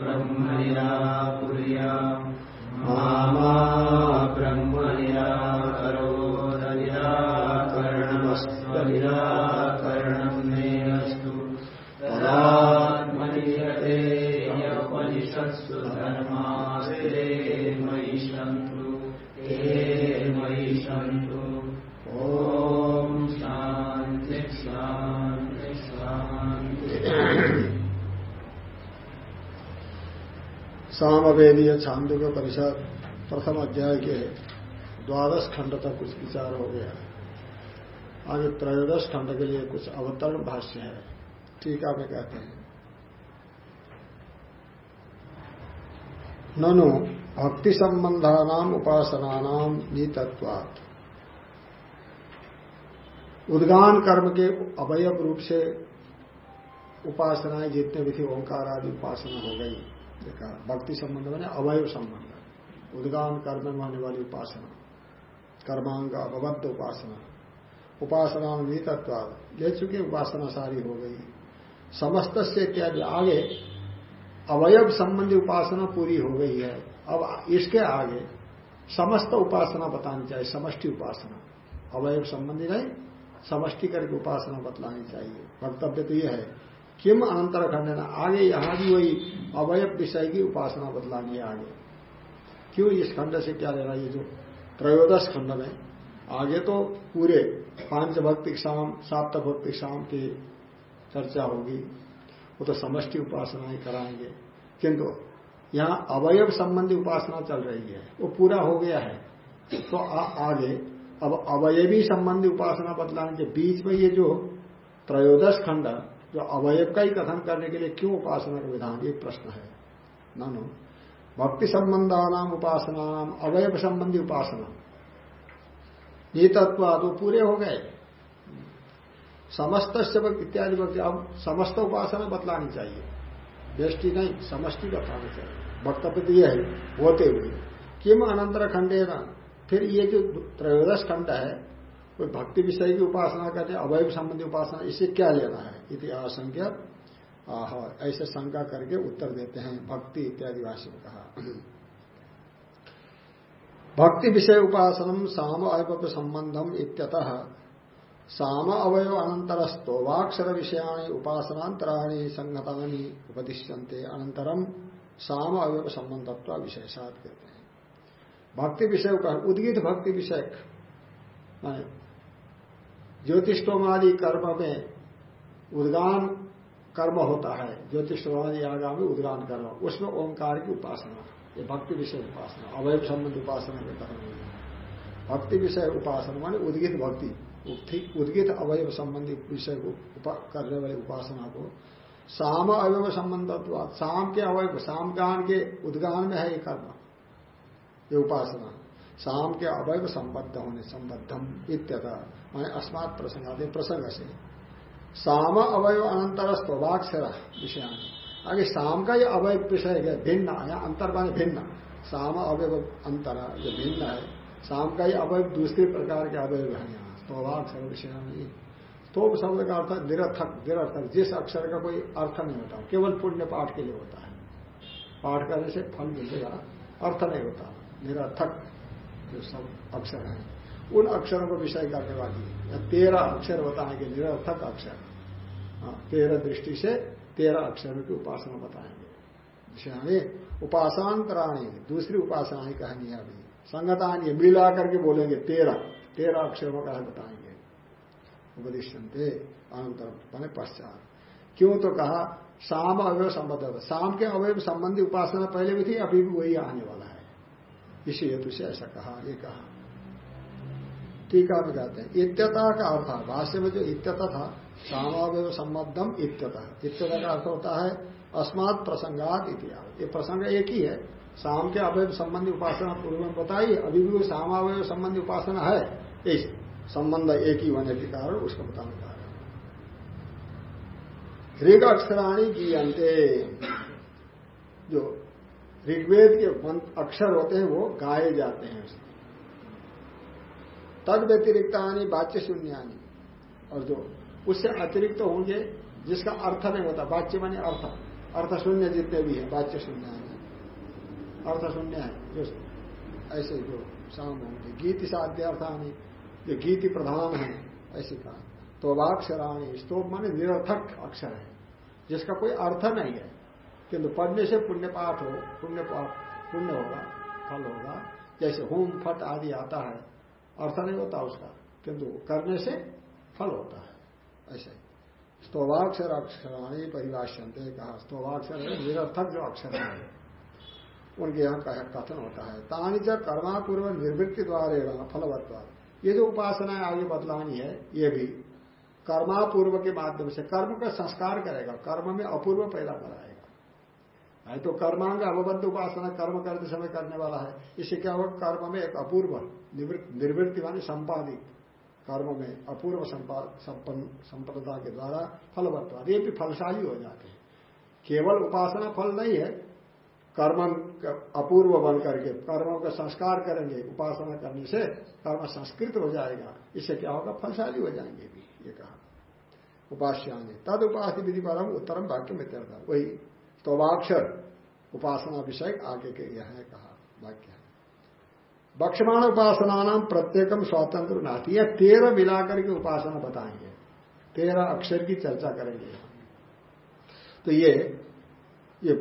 ब्रह्मोपनिषदम् सामवेदीय छांदोग्य परिषद प्रथम अध्याय के द्वादश खंड तक कुछ विचार हो गया। आगे त्रयोदश खंड के लिए कुछ अवतरण भाष्य है। टीका में कहते हैं। ननु भक्ति संबंधानाम उपासनानाम, नीतत्वात्। उद्गान कर्म के अवयव रूप से उपासनाएँ जितने भी थी, ओंकार आदि उपासना हो गई। देखा। भक्ति संबंध मैंने अवयव संबंध। उद्गान कर्म में होने वाली उपासना। कर्मांग अवबद्ध उपासना। उपासना में ले चुके उपासना सारी हो गई। समस्त से इत्यादि आगे अवयव संबंधी उपासना पूरी हो गई है। अब इसके आगे समस्त उपासना बतानी चाहिए, समष्टि उपासना। अवयव संबंधी नहीं, समष्टि करके उपासना बतलानी चाहिए। वक्तव्य तो यह है। किम अनंतर खंड आगे यहाँ भी वही अवयव विषय की उपासना बतलानी है आगे। क्यों इस खंड से क्या लेना ये जो त्रयोदश खंड में? आगे तो पूरे पाँच भक्ति शाम साप्त भक्ति शाम की चर्चा होगी। वो तो समष्टि उपासना ही कराएँगे। किंतु यहाँ अवयव संबंधी उपासना चल रही है। वो पूरा हो गया है। तो आ, आगे अब अवयवी संबंधी उपासना बदलाने के बीच में ये जो त्रयोदश खंड जो अवयव का ही कथन करने के लिए क्यों उपासना का विधान? एक प्रश्न है। नानो भक्ति संबंधानाम उपासना नाम अवयव संबंधी उपासना। ये तत्वाद वो पूरे हो गए। समस्त इत्यादि भक्ति, अब समस्त उपासना बतलानी चाहिए। व्यष्टि नहीं, समष्टि बतानी चाहिए। वक्तव्य तो यह है, होते हुए। किम अनंतर खंडे न फिर ये जो त्रयोदश खंड है कोई भक्ति विषय की उपासना करते अवैव संबंधी उपासना, इसे क्या लेना है? इति आशंक्य, आह, ऐसे शंका करके उत्तर देते हैं, भक्ति इत्यादि भाषा में कहा। भक्ति विषय उपासनम साम अवयव संबंधम इत्यतः, साम अवयव अनंतरस्तो वाक्षर विषयाणी उपासनांतराणी संगतानी उपदिश्यंते अनंतरम साम अवयव संबंधत्व विशेषात कहते हैं। भक्ति विषय उद्गित भक्ति विषय ज्योतिषोमादि कर्म में उद्गान कर्म होता है। ज्योतिषोमादि में उद्गान कर्म। उसमें ओंकार की उपासना। ये भक्ति विषय उपासना। अवैध संबंध उपासना के कर्म भक्ति विषय उपासना माने उद्गित भक्ति। उद्गित अवयव संबंधी विषय को करने वाली उपासना को साम अवयव संबंध शाम के अवयव शाम गान के उद्गान में है ये कर्म। ये उपासना। शाम के अवयव संबद्ध होने संबद्धम इत्यता, माने अस्मात प्रसंग आदि प्रसंग से। साम अवय अनंतर स्वभाक्षर विषय आगे शाम का ये अवयव विषय है, भिन्न, या अंतर माने भिन्न। शाम अवय अंतर जो भिन्न है। शाम का ये अवयव दूसरे प्रकार के अवयव है यहाँ स्वभाक्षर विषय तो शब्द का अर्थ निरर्थक निरर्थक, जिस अक्षर का कोई अर्थ नहीं होता, केवल पुण्य पाठ के लिए होता है। पाठ करने से फल मिलेगा, अर्थ नहीं होता, निरर्थक। जो सब अक्षर है, उन अक्षरों को विषय करने वाली तेरह अक्षर बताएँगे निरर्थक अक्षर। तेरह दृष्टि से तेरह अक्षरों की उपासना बताएँगे। विषय उपासनांतराणी दूसरी उपासना ही कहनी है अभी। संगतानी मिला करके बोलेंगे तेरह। तेरह अक्षरों का बताएँगे। उपदिशंते अनंतर मैंने पश्चात। क्यों तो कहा शाम अवयव संबद्ध शाम के अवयव संबंधी उपासना पहले भी थी, अभी भी वही आने वाला है। इसी हेतु से ऐसा कहा, ये कहा। टीका में कहते हैं, इत्यता का अर्थ भाष्य में जो इत्यता था सामावय संबद्धम इत्यता। इत्यता का अर्थ होता है, अस्मात प्रसंगात इतिहास ये प्रसंग एक ही है शाम के अवयव संबंधी उपासना पूर्व में बताई, अभी भी सामावय संबंधी उपासना है इस संबंध एक ही होने के कारण उसको बताने का ऋग अक्षराणी गीयंते जो ऋग्वेद के अक्षर होते हैं, वो गाए जाते हैं उसमें तद व्यतिरिक्तानी, वाच्य शून्यानी। और जो उससे अतिरिक्त तो होंगे, जिसका अर्थ नहीं होता, वाच्य माने अर्थ। अर्थ शून्य जितने भी है, वाच्य शून्य अर्थ शून्य है, जो ऐसे जो शाम होंगे। गीति साध्य अर्थानी, जो गीति प्रधान है, ऐसे कहा। तो वाक्षराणी स्तोभ माने निरर्थक अक्षर है, जिसका कोई अर्थ नहीं है। किंतु पढ़ने से पुण्य पाठ हो, पुण्य पाठ, पुण्य होगा, फल होगा। जैसे होम, फट आदि आता है, अर्थ नहीं होता उसका, किंतु करने से फल होता है, ऐसे। स्तोभाक्षर अक्षराणी परिभाष्यंते कहा स्तोभाक्षर निरर्थक जो अक्षर है, उनके यहाँ कथन होता है। तानी च कर्मापूर्व निर्वृत्ति द्वारा फलवत्वा ये जो उपासना आगे बतलानी है, ये भी कर्मापूर्व के माध्यम से, कर्म का संस्कार करेगा, कर्म में अपूर्व पैदा कराएगा। है तो कर्मांग अवबद्ध उपासना कर्म करते समय करने वाला है। इससे क्या होगा कर्म में एक अपूर्व निर्वृत्ति मानी संपादित कर्म में अपूर्व संपन्नता के द्वारा फलवत्ता ये भी फलशाली हो जाते हैं। केवल उपासना फल नहीं है, कर्म अपूर्व बन करके कर्मों का संस्कार करेंगे, उपासना करने से कर्म संस्कृत हो जाएगा। इससे क्या होगा? फलशाली हो जाएँगे भी, ये कहा। उपास्याने तद उपास विधि पर हम उत्तरम वाक्य में वही तोवाक्षर उपासना विषय आगे के यह है कहा वाक्य बक्षमाण उपासना नाम प्रत्येकम स्वतंत्र नाती है तेरह मिलाकर के उपासना बताएँगे। तेरह अक्षर की चर्चा करेंगे तो ये ये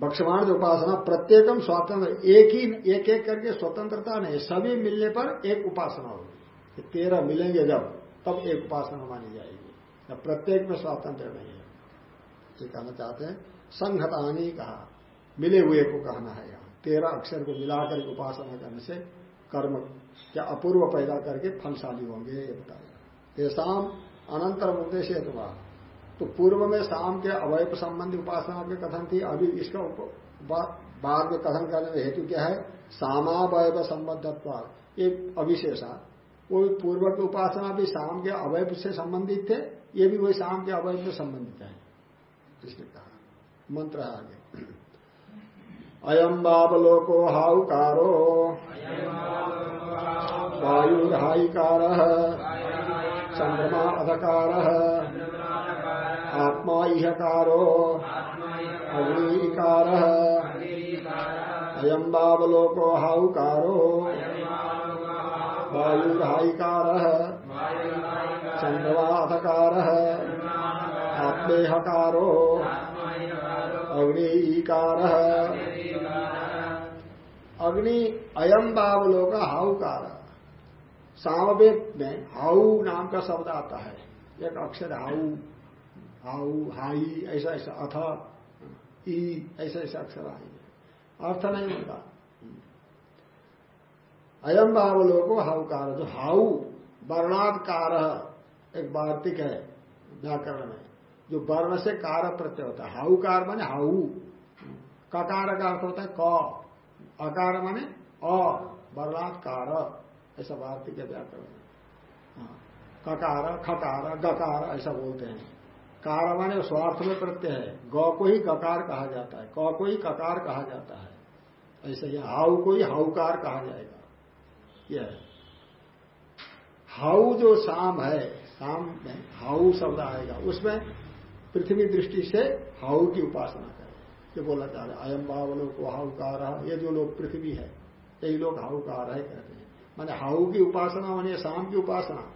भक्षमाण जो उपासना प्रत्येकम स्वतंत्र, एक ही, एक एक करके स्वतंत्रता नहीं, सभी मिलने पर एक उपासना होगी। तेरह मिलेंगे जब, तब एक उपासना मानी जाएगी। प्रत्येक में स्वतंत्र नहीं है। ये कहना चाहते हैं संघतानी कहा, मिले हुए को कहना है यहाँ। तेरह अक्षर को मिलाकर उपासना करने से कर्म क्या अपूर्व पैदा करके फलशाली होंगे, ये बताया। तेसाम अनंतर उद्देश्य तुम्हारा तो पूर्व में शाम के अवैध संबंधी उपासना के कथन थी, अभी इसका बाद में कथन करने में हेतु क्या है? सामावय संबद्धत्व एक अविशेषा वो पूर्व की उपासना भी शाम के अवैध से संबंधित थे, ये भी वही शाम के अवैध से संबंधित है। इसने कहा। मंत्र आगे। अयम बाबलोको हाउकारो वायुर्हाइकार चंद्रमा अधकार। आत्मा इहकारो। अग्निकार। अयम बावलोको हाउकारो वायुर्हाइकार चंद्रवाथकार आत्मेहकारो। अग्निकार। अग्नि अयम बावलोक हाउकार सामवेद में हाउ नाम का शब्द आता है। एक अक्षर हाउ हाउ, हाई, ऐसा ऐसा, अथ, ई, ऐसा ऐसा अक्षर आएँगे अर्थ नहीं होता। अयम बावलोको हाउकार जो हाउ, वर्णात्कार, एक वार्तिक है, व्याकरण में। जो वर्ण से कार प्रत्यय होता है। हाउकार माने हाउ ककार का अर्थ होता है क। अकार माने अ। वर्णात्कार। ऐसा है व्याकरण हाँ। ककार, खकार, गकार ऐसा बोलते हैं। कार माने स्वार्थ में प्रत्यय है। ग को ही ककार कहा जाता है। क को ही ककार कहा जाता है। ऐसे ही हाउ को ही हाउकार कहा जाएगा। यह हाउ जो शाम है, शाम में हाउ शब्द आएगा। उसमें पृथ्वी दृष्टि से हाउ की उपासना करें। ये बोला जा रहा है अयम बावलों को हाउकार, ये जो लोग पृथ्वी है, यही लोग हाउकार है कहते हैं। माने हाउ की उपासना, मानी शाम की उपासना,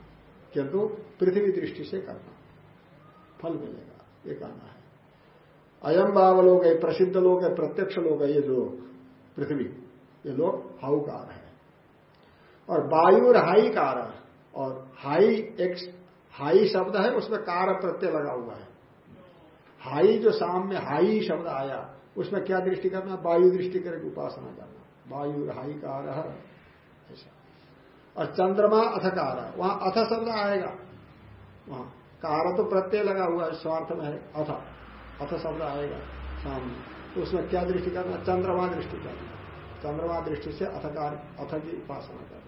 किंतु पृथ्वी दृष्टि से करना, फल मिलेगा, ये कहना है। अयम बाब लोग है प्रसिद्ध लोग है प्रत्यक्ष लोग है ये जो पृथ्वी, ये लोग हाउकार है। और वायु हाई कार, और हाई एक, हाई शब्द है, उसमें कार प्रत्यय लगा हुआ है। हाई जो शाम में हाई शब्द आया, उसमें क्या दृष्टि करना? वायु दृष्टि करके उपासना करना। वायु हाई कार ऐसा। और चंद्रमा अथकार वहाँ अथ शब्द आएगा। वहाँ। कार तो प्रत्यय लगा हुआ है, स्वार्थ में है। अथ। अथ शब्द आएगा सामने तो उसमें क्या दृष्टि करना? चंद्रमा दृष्टि करना। चंद्रमा दृष्टि से अथकार अथ की उपासना करना।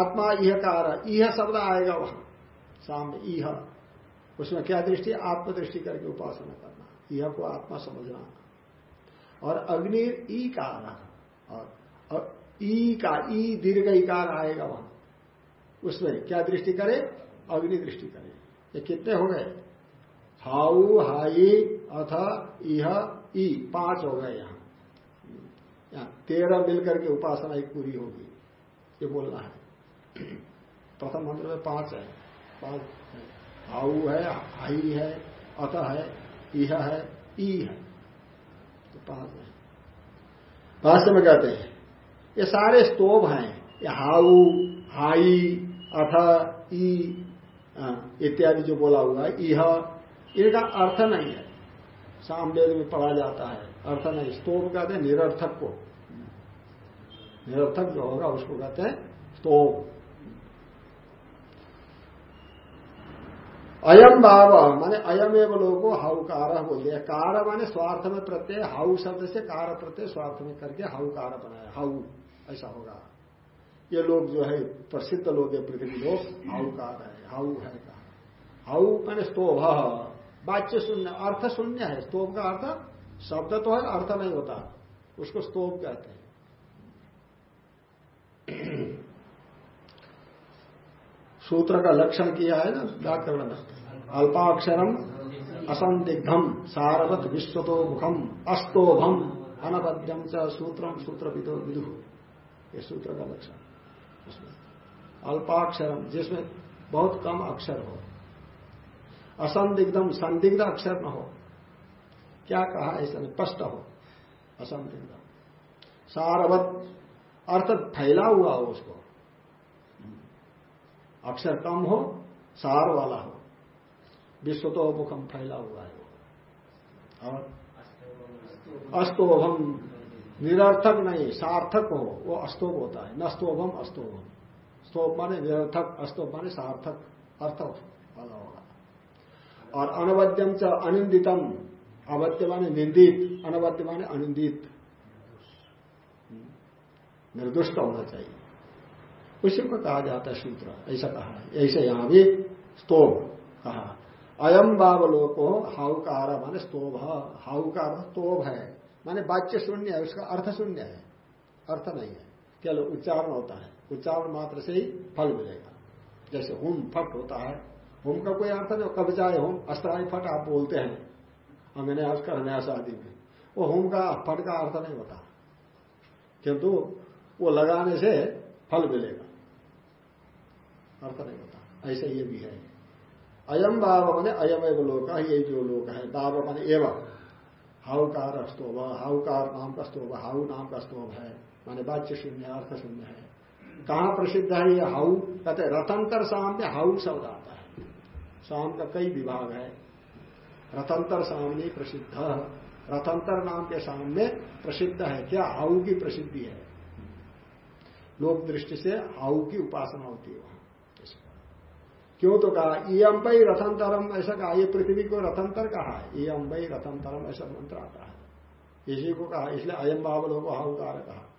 आत्मा यह कार यह शब्द आएगा वहाँ। सामने इह। उसमें क्या दृष्टि? आत्मदृष्टि करके उपासना करना। यह को आत्मा समझना। और अग्नि ई का और, और ई का ई दीर्घ इकार आएगा वहाँ। उसमें क्या दृष्टि करे? अग्नि दृष्टि करे। ये कितने हो गए? हाउ हाई अथ इह ई। पाँच हो गए यहाँ। यहाँ तेरह मिलकर के उपासना एक पूरी होगी। ये बोलना है। प्रथम मंत्र में पाँच है। पाँच हाउ है हाई है अथ है, इह है, ई है। तो पाँच है। भाष्य में कहते हैं, ये सारे स्तोभ हैं, ये हाउ, हाई, अथ, ई इत्यादि जो बोला हुआ है यह इनका अर्थ नहीं है। सामवेद में पढ़ा जाता है, अर्थ नहीं। स्तोभ कहते हैं निरर्थक को। निरर्थक जो होगा, उसको कहते हैं स्तोभ। अयम भाव, माने अयम एवं लोगो हाउकार बोल दिया कार माने स्वार्थ में प्रत्यय हाउ शब्द से कार प्रत्यय स्वार्थ में करके हाउकार बनाया। हाउ ऐसा होगा। ये लोग जो है, प्रसिद्ध लोग है पृथ्वी लोग हाउकार है हाउ है कहा। हाउ मैंने स्तोभ, वाच्य शून्य, अर्थ शून्य है। स्तोभ का अर्थ, शब्द तो है, अर्थ नहीं होता। उसको स्तोभ कहते हैं। सूत्र का लक्षण किया है ना, व्याकरण अल्पाक्षरम असंदिग्धम सारवत विश्वतो मुखम अस्तोभम अनबद्यम च सूत्रम सूत्र विदो। विदु ये सूत्र का लक्षण। अल्पाक्षरम, जिसमें बहुत कम अक्षर हो। असंदिग्धम संदिग्ध अक्षर न हो। क्या कहा ऐसा स्पष्ट हो। असंदिग्ध सारवत अर्थ फैला हुआ हो उसको। अक्षर कम हो, सार वाला हो। विश्व तो मुखम फैला हुआ है। और? अस्तोभम निरर्थक नहीं सार्थक हो वो अस्तोभ होता है। न स्तोभम अस्तोभम स्तोभ माने निरर्थक अस्तोभ माने सार्थक अर्थ वाला होगा। और अनवद्यम च अनिंदितम अवध्य माने निंदित अनवद्य माने अनिंदित निर्दुष्ट होना चाहिए। उसी को कहा जाता है सूत्र ऐसा कहा ऐसे यहाँ भी स्तोभ कहा। अयम बावलोको हाउकार माने स्तोभ। हाउकार स्तोभ है। माने वाच्य शून्य है, उसका अर्थ शून्य है। अर्थ नहीं है। केवल उच्चारण होता है। उच्चारण मात्र से ही फल मिलेगा। जैसे हुम, फट होता है। हुम का कोई अर्थ नहीं, कब जाए होम? अस्त्राई फट, आप बोलते हैं। हमने आज कर नया शादी में। वो हुम का, फट का अर्थ नहीं होता। किंतु वो लगाने से फल मिलेगा। अर्थ नहीं होता। ऐसे ये भी है। अयम बाब मैंने अयम एवं लोक है ये जो लोक है। बाब मैंने एवं। हाउकार स्तोभ हाउकार नाम का स्तोभ हाउ नाम का स्तोभ है। माने वाच्य शून्य अर्थ शून्य है। कहाँ प्रसिद्ध है ये हाउ कहते रतंतर शाम में हाउ शब्द आता है। शाम का कई विभाग है। रतंतर सामने प्रसिद्ध। रतंतर नाम के सामने प्रसिद्ध है। क्या? हाउ की प्रसिद्धि है। लोक दृष्टि से हाउ की उपासना होती है क्यों तो कहा ई अम्बई रथंतरम, ऐसा कहा, ये पृथ्वी को रथंतर कहा है। ई अम्बई रथंतरम, ऐसा मंत्र आता है। इसी को कहा, इसलिए अयम बाबलों को हाउकार कहा।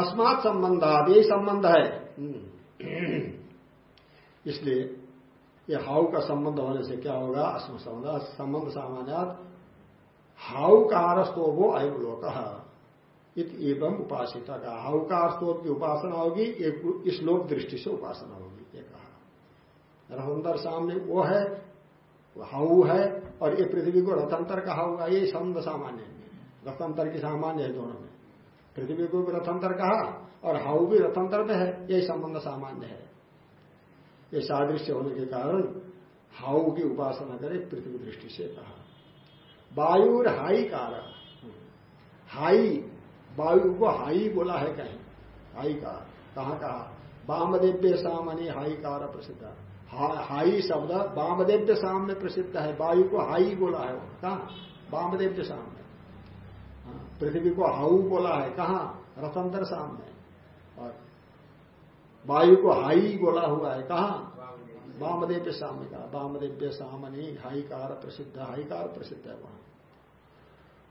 अस्मात संबंधात, यही संबंध है। हम्म। इसलिए ये हाउ का संबंध होने से क्या होगा? अस्म संबंध संबंध सामान्य हाउकार स्तोभो अयम लोक एवं उपासिता का हाउकार स्तोभ की उपासना होगी इस लोक दृष्टि से उपासना होगी। रथंतर सामने वो है हाउ है, और ये पृथ्वी को रथंतर कहा हुआ ये संबंध सामान्य रथंतर की सामान्य है दोनों में। पृथ्वी को भी रथंतर कहा, और हाउ भी रथंतर में है यही संबंध सामान्य है। ये सादृश्य होने के कारण हाउ की उपासना करे, पृथ्वी दृष्टि से कहा। वायु और हाई कार। हाई वायु को हाई बोला है कहीं। हाई का कहा कहा? वामदेव्य सामनी हाई कार प्रसिद्ध। हाई शब्द वामदेव के सामने प्रसिद्ध है। वायु को हाई बोला है कहा? वामदेव के सामने। हाँ, पृथ्वी को हाउ बोला है। कहा? रतंत्र सामने। और वायु को हाई बोला हुआ है। कहा? वामदेव के सामने कहा वामदेव सामने हाईकार प्रसिद्ध हाईकार प्रसिद्ध है वहाँ।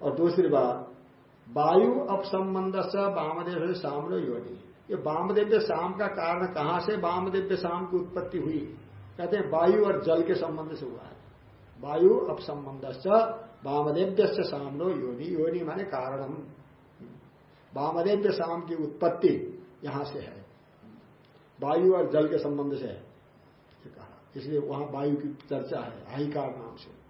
और दूसरी बात वायु अपसंबंध से वामदेव सामने योगी ये वामदेव्य शाम का कारण कहाँ से वामदेव्य शाम की उत्पत्ति हुई? कहते हैं, वायु और जल के संबंध से हुआ है। वायु अब अपसंबंध वामदेव्य सामनो योनि योनि माने कारणम। वामदेव्य साम की उत्पत्ति यहाँ से है। वायु और जल के संबंध से है। कहा। इसलिए वहाँ वायु की चर्चा है हाईकार नाम से।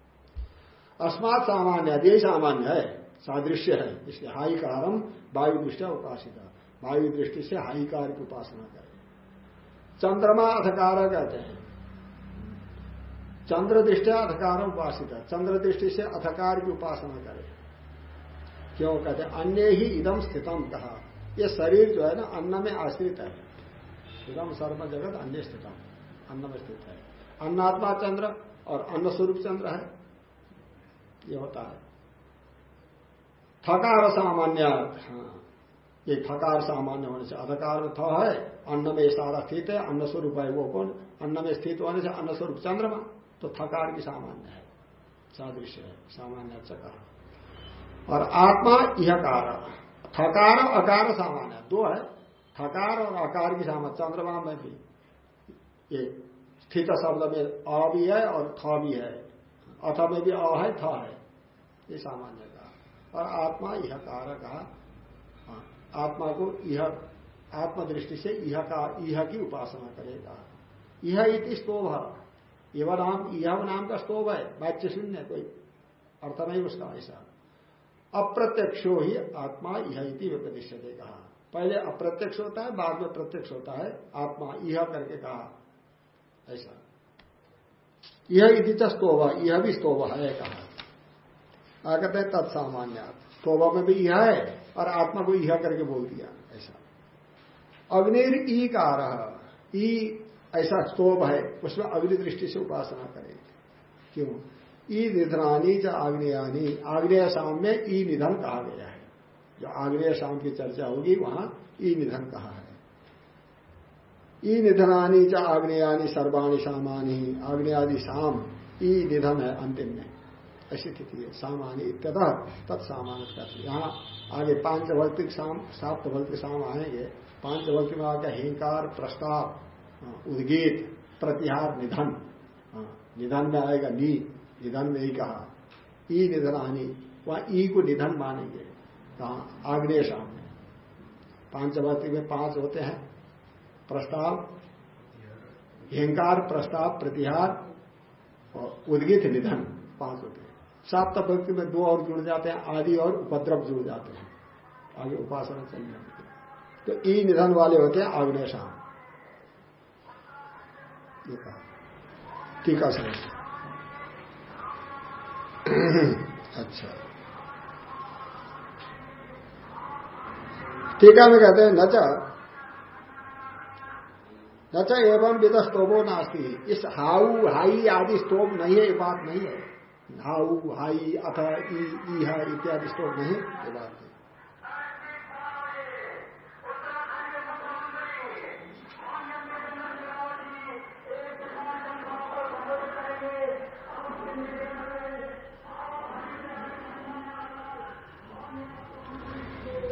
अस्मात सामान्य यही सामान्य है, सादृश्य है। इसलिए हाईकारम वायु दृष्टि उपासित वायु दृष्टि से हाईकार की उपासना करें। चंद्रमा अधकार कहते हैं। चंद्र दृष्टिया अधकार उपासित। है चंद्र दृष्टि से अधकार की उपासना करे। क्यों कहते अन्य ही इदम स्थितम कहा यह शरीर जो है ना, अन्न में आश्रित है। इदम सर्व जगत अन्य स्थितम अन्न में स्थित है। अन्नात्मा चंद्र और अन्न स्वरूप चंद्र है। ये होता है। थकार सामान्य हाँ। ये थकार सामान्य होने से अधकार थ है। अन्न में सारा स्थित है अन्न स्वरूप है वो कौन? अन्न में स्थित होने से अन्न स्वरूप चंद्रमा। तो थकार की सामान्य है सादृश्य है सामान्य अच्छा कहा। और आत्मा यह कार थकार अकार सामान्य दो है थकार और अकार की सामान्य चंद्रमा में भी। ये स्थित शब्द में अ भी है और थ भी है अथ में भी अ है थ है ये सामान्य कहा। और आत्मा यह कार कहा हाँ, आत्मा को यह आत्मदृष्टि से यह का यह की उपासना करेगा। यह इति स्तोभ। यह नाम यह नाम का स्तोभ है वाच्य शून्य कोई। अर्थ नहीं उसका ऐसा। अप्रत्यक्षो ही आत्मा यह प्रतिष्ठते कहा। पहले अप्रत्यक्ष होता है, बाद में प्रत्यक्ष होता है, आत्मा यह करके कहा। ऐसा। यह इति स्तोभ यह भी स्तोभ है कहा। कहते हैं तत्सामान्य। स्तोभ में भी यह है और आत्मा को यह करके बोल दिया। ऐसा। अग्निर ई कार ई ऐसा स्तोभ है, उसमें अग्नि दृष्टि से उपासना करें क्यों? ई निधनानी च आग्नेयानी। आग्नेय शाम में ई निधन कहा गया है। जो आग्नेय शाम की चर्चा होगी, वहाँ ई निधन कहा है। ई निधनानी च आग्नेयानी, सर्वाणी सामानी। आग्नेयादि शाम ई निधन है अंतिम में। ऐसी स्थिति है। सामानी इत्यतः तत्सामान यहाँ आगे पाँच भौतिक शाम सात भौतिक शाम आएँगे। पाँच भौतिक में आगे हिंकार, प्रस्ताव। उद्गीत प्रतिहार निधन। हाँ, निधन में आएगा नी निधन में ही कहा। ई निधन आनी वहाँ ई को निधन मानेंगे। कहा आग्नेय शाम में पाँच भौतिक में पाँच होते हैं। प्रस्ताव हिंकार प्रस्ताव प्रतिहार और उद्गित निधन पाँच होते हैं। सात भक्ति में दो और जुड़ जाते हैं आदि और उपद्रव जुड़ जाते हैं। आगे उपासना चल जाती है। तो ई निधन वाले होते हैं आग्नेय शाम टीका समझ अच्छा। टीका में कहते हैं, नचा। न च एवं विद स्तोभो नास्ती। इस हाउ, हाई आदि स्तोभ नहीं है, ये बात नहीं है। हाउ, हाई, अथ, ई इत्यादि स्तोभ नहीं ये बात नहीं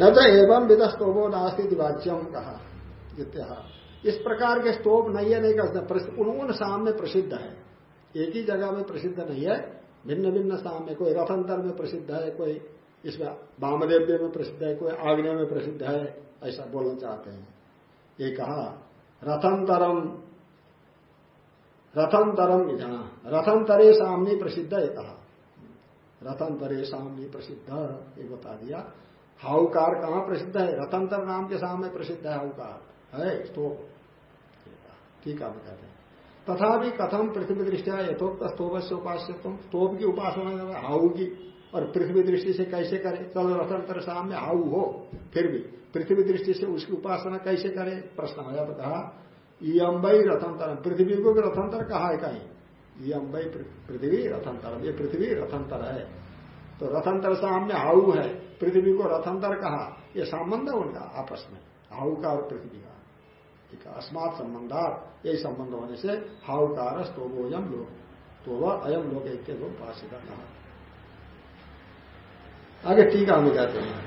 न तो एवं विद स्तोभो नास्ती वाच्यम कहा इत्या इस प्रकार के स्तोप नहीं है, नहीं कर उन में प्रसिद्ध है। एक ही जगह में प्रसिद्ध नहीं है। भिन्न भिन्न में कोई रथंतर में प्रसिद्ध है, कोई इसमें वामदेव्य में प्रसिद्ध है, कोई आग्नेय में प्रसिद्ध है, ऐसा बोलना चाहते हैं। ये कहा, रथंतरम रथंतरम जहाँ रथंतरे सामने प्रसिद्ध है कहा। रथंतरे सामने प्रसिद्ध, ये बता दिया। हाउकार कहाँ प्रसिद्ध है? रथंतर नाम के सामने प्रसिद्ध है हाउकार है? स्तोप ठीक है कहते हैं। तथा भी कथम पृथ्वी दृष्टिया यथोक्त स्तोभ से उपास्य तुम स्तोभ की उपासना हाउ की। और पृथ्वी दृष्टि से कैसे करे? चलो रथंतर सामने हाउ हो, फिर भी। पृथ्वी दृष्टि से उसकी उपासना कैसे करे? प्रश्न आया तो कहा इम्बई रथंतर पृथ्वी को भी रथंतर कहा है कहीं? इम्बई पृथ्वी रथंतर ये पृथ्वी रथंतर है। तो रथंतर सामने हाउ है, पृथ्वी को रथंतर कहा। यह संबंध है उनका, आपस में। हाउ का और पृथ्वी का। ठीक है अस्मात संबंधात, यही संबंध होने से हाउकार स्तोभोजम लोग तो वह अयम लोग एक के लोग भाषिका कहा। आगे टीका में कहते हैं।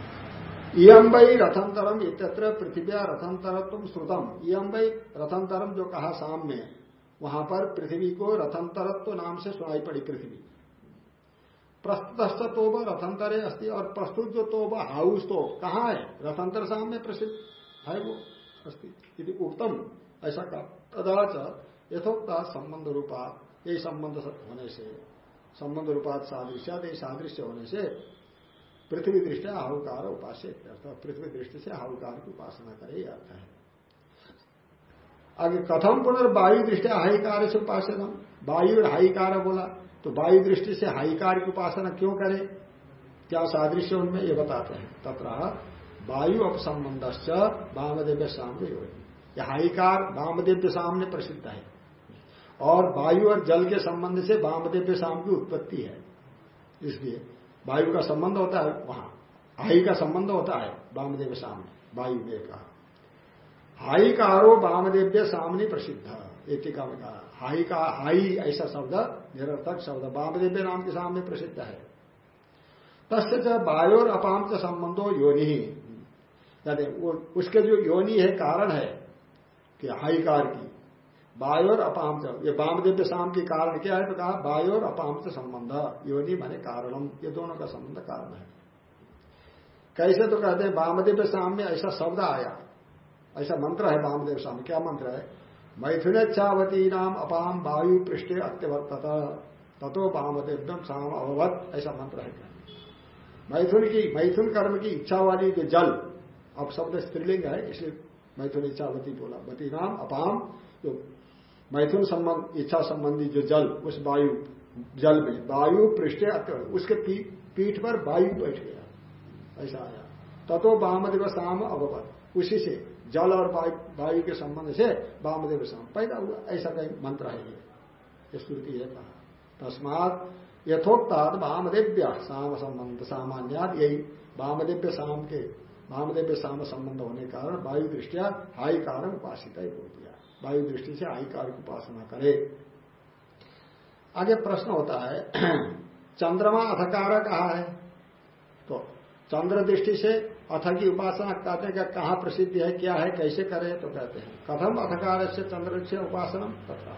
इम रथंतरम इत्यत्र पृथ्व्या रथंतर तुम श्रुतम इम रथंतरम जो कहा साम में वहाँ पर पृथ्वी को रथंतरत्व नाम से सुनाई पड़ी पृथ्वी। प्रस्तुत तोब रथंतरे अस्ति और प्रस्तुत जो तोब हाउस तो कहाँ है? रथंतर सामने प्रसिद्ध है वो अस्ति। उत्तम ऐसा का तदाच यथोक्ता संबंध रूपा यही संबंध होने से, संबंध रूपात सादृश्य यही सादृश्य होने से पृथ्वी दृष्टि आहुकार उपास्य पृथ्वी दृष्टि से आहुकार की उपासना करे अर्थ है। आगे कथम पुनर्वायु दृष्टि हाईकार से उपासना वायु हाईकार बोला। तो वायु दृष्टि से हाईकार की उपासना क्यों करे? क्या सादृश्य उनमें? ये बताते हैं। तथा वायु अपसंबंध वामदेव्य सामने यह हाईकार वामदेव्य सामने प्रसिद्ध है। और वायु और जल के संबंध से वामदेव्य साम की उत्पत्ति है। इसलिए वायु का संबंध होता है वहाँ। हाई का संबंध होता है वामदेव सामने वायु में कहा हाई कारो वामदेव्य सामने प्रसिद्ध। एक टीका में कहा। हाई का हाई ऐसा शब्द, निरर्थक शब्द वामदेव्य नाम के सामने प्रसिद्ध है। तस्य वायु और अपाम से संबंधो योनि। ही यानी उसके जो योनि है, कारण है कि हाईकार की। वायु और अपाम ये वामदेव्य शाम की कारण क्या है? तो कहा वायु और अपाम से संबंध, योनि माने कारणम। ये दोनों का संबंध कारण है। कैसे तो कहते हैं वामदेव शाम में ऐसा शब्द आया। ऐसा मंत्र है वामदेव शाम क्या मंत्र है? मैथुनेच्छावती नाम अपाम वायु पृष्ठे अत्यवर्तत। तथो एकदम शाम अभवत, ऐसा मंत्र है। मैथुन की, मैथुन कर्म की इच्छा वाली जो जल, अब शब्द स्त्रीलिंग है, इसलिए मैथुन इच्छावती बोला। वती नाम अपाम, जो मैथुन संबंध, इच्छा संबंधी जो जल, उस वायु, जल में वायु पृष्ठ उसके पीठ पर वायु बैठ गया। ऐसा आया। ततो वामदेव शाम अभवत। उसी से जल और वायु के संबंध से वामदेव शाम पैदा हुआ, ऐसा कहीं मंत्र है ये। स्तुति है कहा। तस्मात यथोक्ताद वामदेव्य शाम संबंध सामान्य यही। वामदेव्य शाम के, वामदेव्य शाम संबंध होने के कारण वायु दृष्टिया हाई कारण उपासित है, बोल दिया। वायु दृष्टि से हाई कारण की उपासना करे। आगे प्रश्न होता है, चंद्रमा अथकार कहा है? तो चंद्र दृष्टि से अथ की उपासना कहते हैं कहाँ प्रसिद्धि है, क्या है, कैसे करे तो कहते हैं। कथम अथकार से चंद्र से उपासना तथा।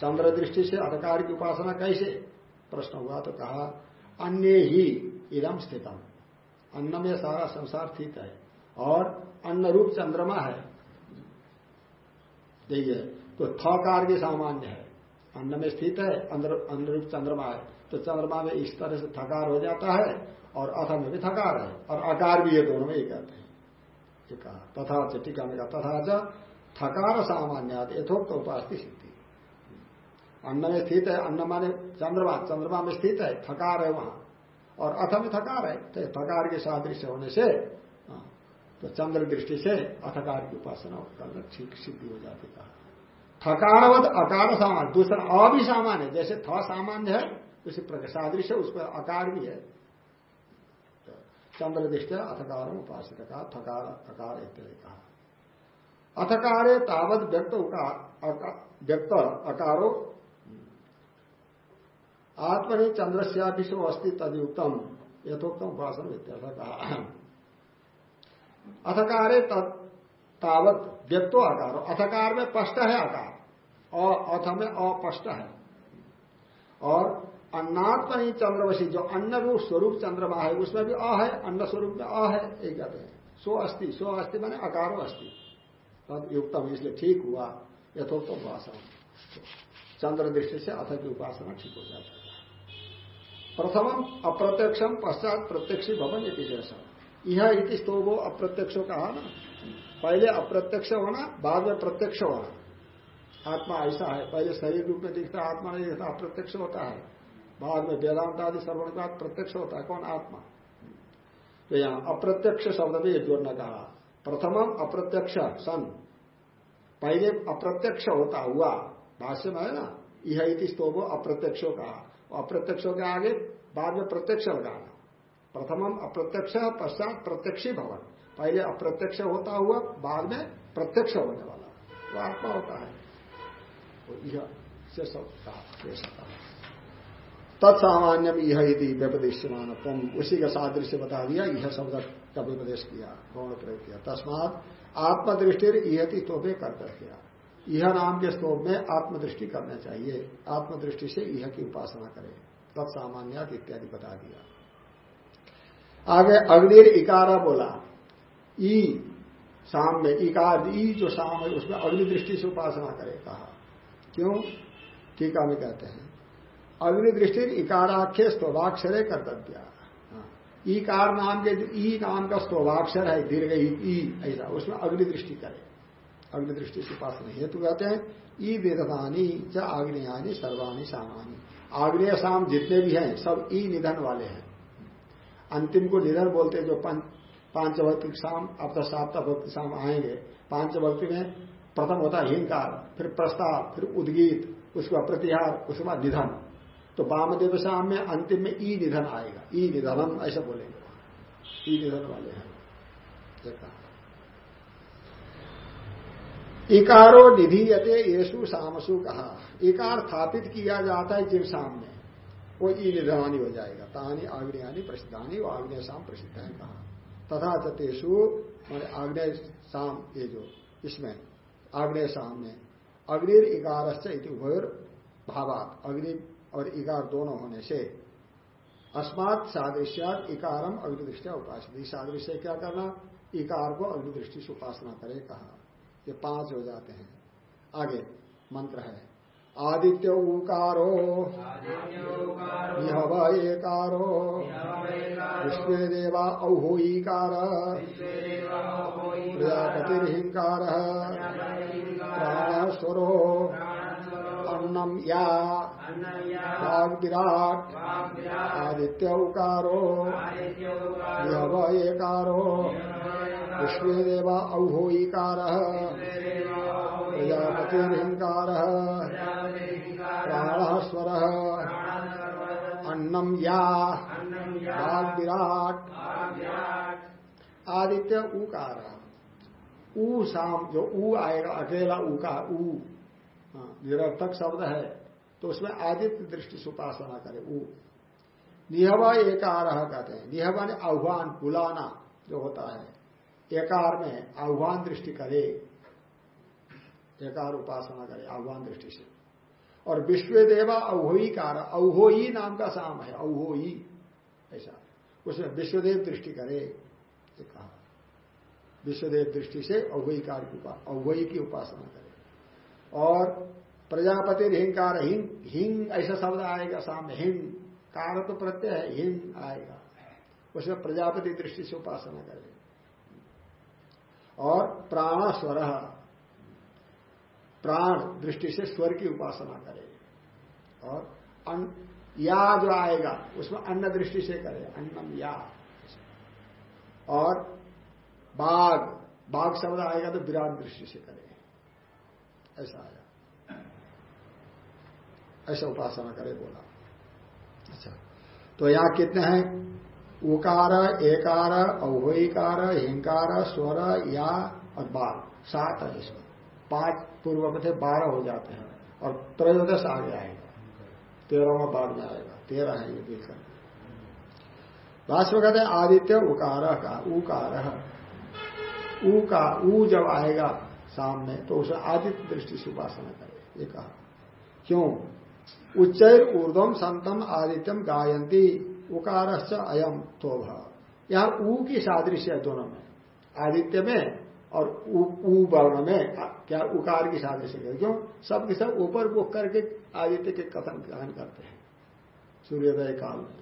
चंद्र दृष्टि से अधकार की उपासना कैसे? प्रश्न हुआ तो कहा, अन्य ही इदम स्थितम। अन्न में सारा संसार स्थित है और अन्न रूप चंद्रमा है। देखिए तो थकार के सामान्य है। अन्न में स्थित है अन्न रूप चंद्रमा है। तो चंद्रमा में इस तरह से थकार हो जाता है और अथ में भी थकार है और आकार भी ये दोनों में ही कहते हैं। ये कहा तथा टीका में कहा तथा थकार सामान्य यथोक्त उपास्ति सिद्धि। अन्न में स्थित है अन्न माने चंद्रमा चंद्रमा में स्थित है थकार है वहाँ। और अथ में थकार है तो थकार के सादृश्य होने से हाँ, तो चंद्र दृष्टि से अथकार की उपासना करना ठीक सिद्धि हो जाती कहा। थकारवत अकार सामान्य दूसरा अभी सामान्य जैसे थ सामान्य है उसी प्रकार सादृश्य उस पर अकार भी है। चंद्र दृष्टि अथकार उपासित कहा थकार अकार इत्यादि कहा। अथकारे तावत व्यक्त व्यक्त अकारो, आत्मनि चंद्रस्याभिषो अस्थि तदयुक्तम, यथोक्तम उपासन इत्यर्थ कहा। अथकारे तावत व्यक्तो आकार अथकार में स्पष्ट है आकार और अथ में अस्पष्ट है। और अन्नात्मनि चंद्रवशी, जो अन्न रूप स्वरूप चंद्रमा है, उसमें भी अ है, अन्न स्वरूप में अ है एक कहते हैं। सो अस्थि सो अस्थि मैंने अकारो अस्थि तद युक्तम, इसलिए ठीक हुआ यथोक्त उपासना। चंद्र दृष्टि से अथ की उपासना ठीक हो जाता है। प्रथम अप्रत्यक्षम पश्चात प्रत्यक्षी भवन ये जैसा। यह इति स्तोभो अप्रत्यक्षो कहा ना? पहले अप्रत्यक्ष होना, बाद में प्रत्यक्ष होना। आत्मा ऐसा है, पहले शरीर रूप में दिखता आत्मा नहीं दिखता अप्रत्यक्ष होता है। बाद में वेदांत आदि श्रवण के प्रत्यक्ष होता है, कौन? आत्मा। तो यहाँ अप्रत्यक्ष शब्द भी जोड़ना कहा। प्रथमम अप्रत्यक्ष सन। पहले अप्रत्यक्ष होता हुआ, भाष्य में है ना यह स्तोभो अप्रत्यक्षो कहा। अप्रत्यक्षों के आगे बाद में प्रत्यक्ष लगाना प्रथम अप्रत्यक्ष, पश्चात प्रत्यक्षी भवन। पहले अप्रत्यक्ष होता हुआ, बाद में प्रत्यक्ष होने वाला। तो आत्मा होता है। तो यह से सब कहा। तत्सामान्यम यह यदि व्यपदेश्यमान तुम उसी का सादृश्य बता दिया यह शब्द का व्यपदेश किया गौण प्रयोग किया? तस्मात आत्मदृष्टि इहति तो भी कर्तव्य। किया यह नाम के स्तोभ में आत्मदृष्टि करना चाहिए। आत्मदृष्टि से यह की उपासना करें। तत्सामान्य इत्यादि बता दिया। आगे अग्निर इकारा बोला। ई शाम में इकार ई जो शाम है, उसमें अग्नि दृष्टि से उपासना करे, कहा। क्यों? टीका में कहते हैं। अग्नि दृष्टि इकाराख्य स्तोभाक्षर कर्तव्य। ईकार नाम के जो ई नाम का स्तोभाक्षर है, दीर्घ ई ऐसा, उसमें अग्नि दृष्टि करे अग्नि दृष्टि से उपासना हेतु कहते हैं, ई वेदवानी, च आग्नेयानी, सर्वाणी सामानी। आग्नेय शाम जितने भी हैं, सब ई निधन वाले हैं। अंतिम को निधन बोलते जो पाँच भक्ति शाम अब तो साप्ता भक्ति शाम आएँगे। पाँच भक्ति में प्रथम होता है हिंकार, फिर प्रस्ताव, फिर उद्गीत, उसके बाद प्रतिहार, उसके बाद निधन। तो वामदेव शाम में अंतिम में ई निधन आएगा। ई निधनम, ऐसा बोलेंगे ई निधन वाले हैं। इकारो निधीयते येसु सामसु कहा। इकार स्थापित किया जाता है जिन में वो ई निधनानी हो जाएगा। तानी आग्नेयानी प्रसिद्धानी, वो आग्नेय शाम प्रसिद्ध है कहा। तथा चतेषु मान आग्नेय शाम ये जो इसमें, आग्नेय शाम में अग्निर इकारश्च इति भावात अग्नि और इकार दोनों होने से अस्मात सादृश्यात इकारम अग्निदृष्टिया उपासना सादृश्य क्या करना? इकार को अग्निदृष्टि से उपासना करे कहा। ये पाँच हो जाते हैं। आगे मंत्र है। आदित्य उकारो यह एकारो। विश्व देवा औहोकार प्रजापतिर्हिंकार। प्राणस्वरो। अन्नम या वाग विराट आदित्य उकारो यह एकारो विश्व देवा औहोकार प्रजापतिर्हिंकार। प्राण स्वर अन्नम या वाग विराट आदित्य उकार ऊ शाम जो ऊ आएगा अकेला ऊ का ऊ। निरर्थक शब्द है तो उसमें आदित्य दृष्टि से उपासना करे। ऊ निहवा एकार कहते हैं। निहवा ने आह्वान बुलाना जो होता है, एकार में आह्वान दृष्टि करे। एकार उपासना करे, आह्वान दृष्टि से। और विश्वदेवा अवहोई कार अवहोई नाम का साम है अवहोई ऐसा। उसमें विश्वदेव दृष्टि करे कहा। विश्वदेव दृष्टि से अवहोई कार की अवहोई की उपासना करे। और प्रजापति हिंकार हिंग हिंग ऐसा शब्द आएगा सामने हिंग कार तो प्रत्यय है हिंग आएगा। उसमें प्रजापति दृष्टि से उपासना करे और प्राण स्वर प्राण दृष्टि से स्वर की उपासना करे। और अन, या जो आएगा उसमें अन्न दृष्टि से करे अन्नम या। और बाघ बाघ शब्द आएगा तो विराट दृष्टि से करे। ऐसा आया ऐसा उपासना करे बोला। अच्छा। तो यहाँ कितने हैं? उकार एकार अवोकार हिंकार स्वर या और बाघ सात है इसमें। पाँच पूर्व में थे बारह हो जाते हैं। और त्रयोदश आगे आएगा तेरहवा बाढ़ में आएगा तेरह है ये लास्ट में कहते हैं आदित्य उकार का उकार। ऊ का ऊ जब आएगा सामने तो उसे आदित्य दृष्टि से उपासना करे ये कहा। क्यों? उच्चर ऊर्धम संतम आदित्यम गायंती उकार अयम तो यहाँ ऊ की सादृश्य है दोनों में। आदित्य में और ऊ वर्ण में। क्या उकार की सादृश्य है? क्यों? सब के सब ऊपर बुक करके आदित्य के कथन कथन करते हैं। सूर्योदय काल में।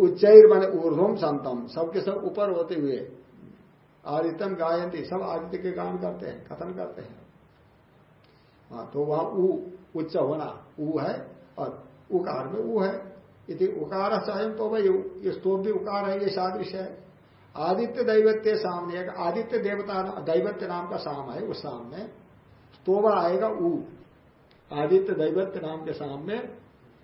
उच्चर माने ऊर्धम संतम सबके सब ऊपर होते हुए आदित्यम गायंती सब आदित्य के गान करते हैं, कथन करते हैं। हाँ तो वहाँ ऊ उच्च होना ऊ है और उकार में ऊ है। यदि उकार स्वयं तो भाई ये स्तोभ भी उकार है ये सादृश्य है। आदित्य दैवत्य सामने एक आदित्य देवता ना, दैवत्य नाम का साम है उस सामने। स्तोभा आएगा ऊ। आदित्य दैवत्य नाम के सामने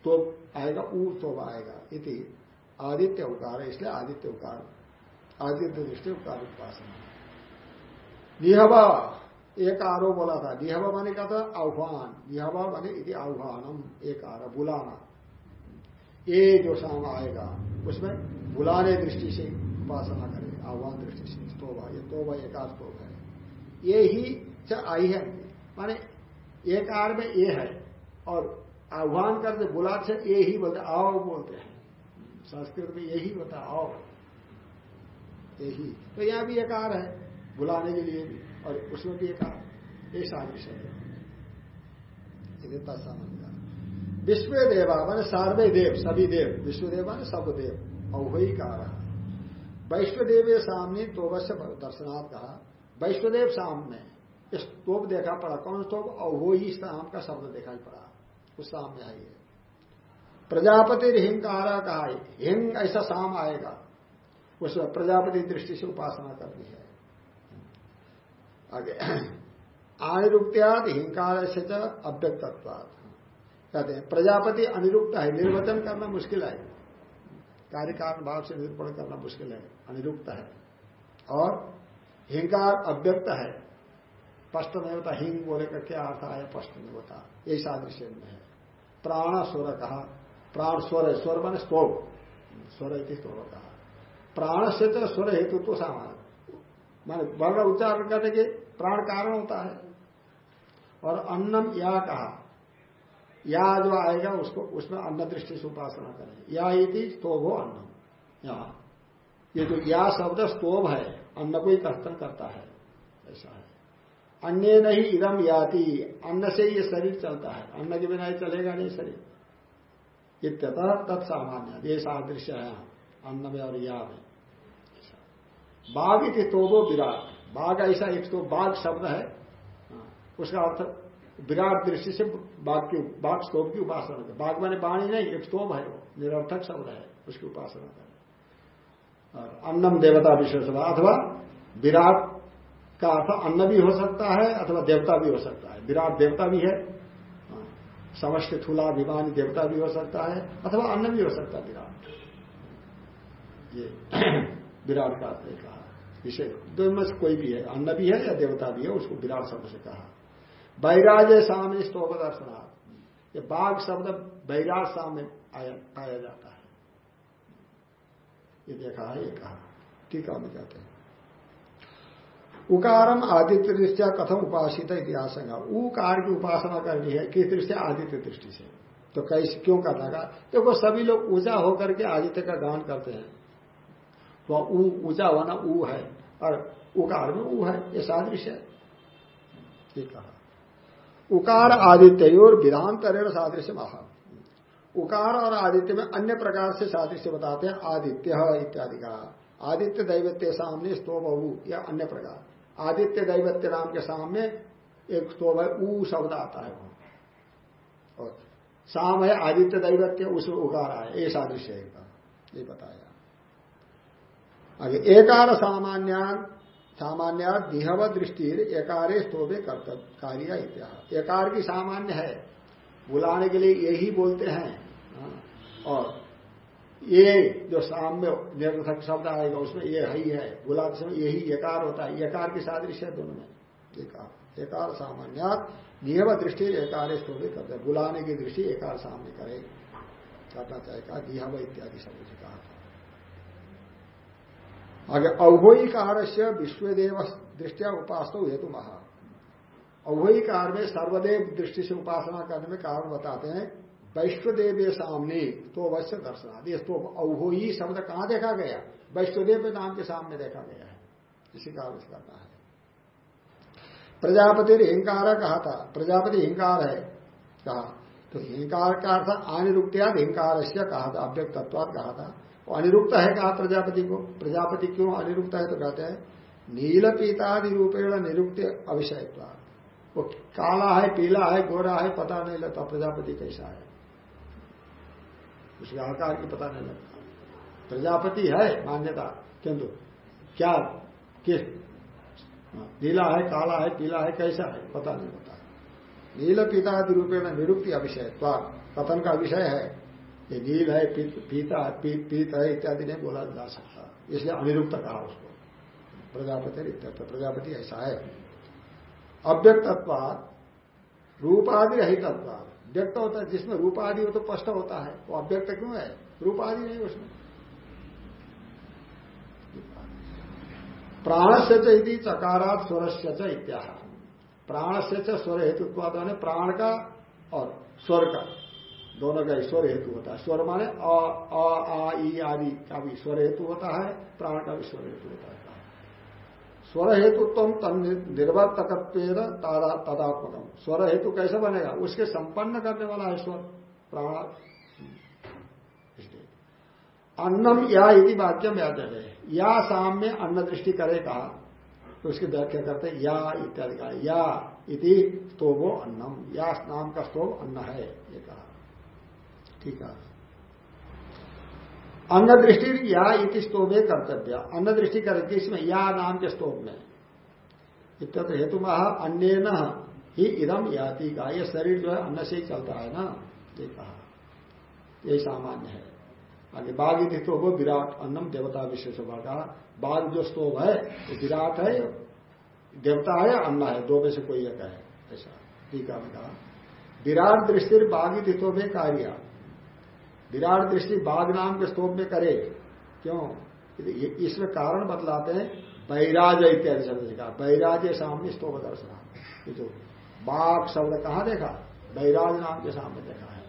तो आएगा ऊ स्तोभा आएगा। इति आदित्य उकार है इसलिए आदित्य उकार। आदित्य दृष्टि उकार उपासना। निहवा। एक आरो बोला था, निहवा माने क्या था? आह्वान। निहवा माने इति आह्वानम, एक आर, बुलाना। ये जो शाम आएगा, उसमें बुलाने दृष्टि से उपासना करे, आह्वान दृष्टि से तोबा ये तोभा एकाध स्तोभ है। ये ही आई है। माने एक आर में ये है, और आह्वान करते बुला से ए ही बोलते, आओ बोलते हैं। संस्कृत में यही होता आओ। यही तो यहाँ भी एक आर है, बुलाने के लिए भी। और उसमें भी एक आर ये सादृश्य है। विश्व देवा मान सार्वे देव, सभी देव। विश्वदेव मान सब देव। अवही कहा वैश्वदेव सामने तोबस्य दर्शनाथ कहा। वैश्वदेव सामने। इस तोप देखा पड़ा। कौन तोप? अवोही शाम का शब्द दिखाई पड़ा। उस सामने आई है। प्रजापति हिंकारा कहा, हिंग ऐसा शाम आएगा। उसमें प्रजापति दृष्टि से उपासना करनी है। आगे। आनिरुक्त्याद हिंकार से अव्यक्तत्वाद कहते हैं, प्रजापति अनिरुक्त है, निर्वचन करना मुश्किल है। कार्य कारण भाव से निरूपण करना मुश्किल है, अनिरुक्त है। और हिंकार अव्यक्त है। स्पष्ट नहीं होता, हिंग बोले का क्या अर्थ आया, स्पष्ट नहीं होता। यही सादृश्य में है। प्राण स्वर कहा, प्राण स्वर स्वर मान स्तोभ स्वर स्वर कहा। प्राण से तो स्वर हेतु तो सामान मान वर्ण उच्चारण करने के प्राण कारण होता है। और अन्नम या कहा। या जो आएगा उसको उसमें अन्न दृष्टि से उपासना करें। या स्तोभ हो अन्न या। ये जो या शब्द स्तोभ है, अन्न को ही कर्तन करता है। ऐसा है। अन्य नहीं इदम याति। अन्न से ये शरीर चलता है। अन्न के बिना चलेगा नहीं शरीर। इत्यतः तत्सामान्य। ये सादृश्य है। अन्न में और या में। बाघ की तोबो विराट। बाघ ऐसा एक तो बाघ शब्द है। उसका अर्थ विराट दृष्टि से बाघ की बाघ स्तोभ की उपासना करें बाघ मैंने बाणी नहीं एक स्तोभ है वो। निरर्थक शब्द है उसकी उपासना करें अन्नम देवता विशेष अथवा विराट का अर्थ अन्न भी हो सकता है अथवा देवता भी हो सकता है। विराट देवता भी हाँ, समस्त थूला विमानी देवता भी हो सकता है अथवा अन्न भी हो सकता है विराट। ये विराट का अर्थ कहा। विषय से कोई भी है अन्न भी है या देवता भी है, उसको विराट शब्द से कहा। बैराज सामने स्तोभ ये बाघ शब्द बैराज सामने पाया जाता है। ये देखा है, ये कहा। टीका में कहते हैं। उकारम आदित्य दृष्टिया कथम उपासित है इतिहास उकार की उपासना करनी है, किस दृष्टि? आदित्य दृष्टि से। तो कैसे, क्यों करना देखो, सभी लोग ऊँचा होकर के आदित्य का गान करते हैं। वह ऊँचा होना ऊ है, और उकार में ऊ है, ये सादृश्य है। कहा। उकार आदित्य और विधांतरेण सादृश्य महा। उकार और आदित्य में अन्य प्रकार से सादृश्य बताते हैं, आदित्य इत्यादि का। आदित्य दैवत्य सामने स्तोभू या अन्य प्रकार। आदित्य दैवत्य नाम के सामने एक स्तोभ है, ऊ शब्द आता है वो और साम है आदित्य दैवत्य उसमें उकार आए ये सादृश्य है ये बताया। आगे एकार सामान्यान सामान्य दिहव दृष्टि एकारे स्तोभे कार्य इत्या एकार की सामान्य है। बुलाने के लिए यही बोलते हैं। हाँ, और ये जो साम्य निरर्थक शब्द आएगा उसमें ये ही है। बुलाते समय यही एकार होता है। एकार की सादृश्य है दोनों में। एकार। एकार सामान्य नियम दृष्टि एकारे स्तोभे करते। बुलाने की दृष्टि एकार सामने करे। करना चाहेगा दिहव इत्यादि शब्द से कहा आगे अवहोकार से विश्वदेव दृष्टिया उपास हेतु महा अवहोकार में सर्वदेव दृष्टि से उपासना करने में कारण बताते हैं। वैश्वदेव सामने तो अवश्य दर्शना ये तो अवहोई शब्द कहाँ देखा गया? वैश्वदेव नाम के सामने देखा गया है। इसी का आविष् करना है। प्रजापति हिंकार कहा था। प्रजापति हिंकार है। कहा। तो हिंकार का अर्थ आनिरुक्त्याद हिंकार से कहा था, अव्यक्तत्वाद कहा था। अनिरुक्त है कहा प्रजापति को। प्रजापति क्यों अनिरुक्त है तो कहते हैं नील पीतादि रूपेण निरुक्त अविषय वो काला है, पीला है, गोरा है, पता नहीं लगता, प्रजापति कैसा है। उसके आकार की पता नहीं लगता। प्रजापति है, मान्यता, किंतु क्या, किस? नीला है, काला है, पीला है, कैसा है, पता नहीं होता। नील पीतादि रूपेण निरुक्ति अविषय कथन का विषय है। ये नील है पीता पी, पीत है इत्यादि नहीं बोला जा सकता। इसलिए अनिरुक्त कहा उसको। प्रजापति प्रजापति ऐसा है। अव्यक्तत्वाद रूपादि रहितत्वाद व्यक्त होता है जिसमें रूपादि हो तो स्पष्ट होता है। वो अव्यक्त क्यों है? रूपादि नहीं उसमें। प्राण से चीज़ चकारात स्वरस्य च इत्या प्राण से स्वर हेतुत्व ने प्राण का और स्वर का। दोनों का ईश्वर हेतु होता है। स्वर माने अ आ, ई, आदि का भी स्वर हेतु होता है, प्राण का भी स्वर हेतु होता है। स्वर हेतुत्व तन निर्वर्तक तदात्मकम स्वर हेतु कैसे बनेगा? उसके संपन्न करने वाला है स्वर, प्राण। अन्नम या इति वाक्य व्याख्या है या शाम में अन्न दृष्टि करे कहा तो उसकी व्याख्या करते या इत्यादि का या इति स्तोभो अन्नम। या नाम का स्तोभ अन्न है, ये कहा। ठीक है। अन्न दृष्टि या इति स्तोभे कर्तव्य। अन्न दृष्टि करे किसमें या नाम के स्तोभ में। इत्यत्र हेतु महा अन्य ही इदम याति का। यह शरीर जो है अन्न से ही चलता है ना? ये कहा। यही सामान्य है। आगे बाघ यदि वो विराट अन्नम देवता विशेष होगा बाघ जो स्तोभ है, वो विराट है, देवता है, अन्न है। दो में से कोई एक है। ऐसा। टीका में कहा। विराट दृष्टि बाघ में कार्य। विराट दृष्टि बाघ नाम के स्तोभ में करे। क्यों? इसमें कारण बतलाते हैं। बैराज इत्यादि शब्द कहा। बैराज सामने स्तोभ दर्शन। जो बाघ शब्द कहा देखा? बैराज नाम के सामने देखा है।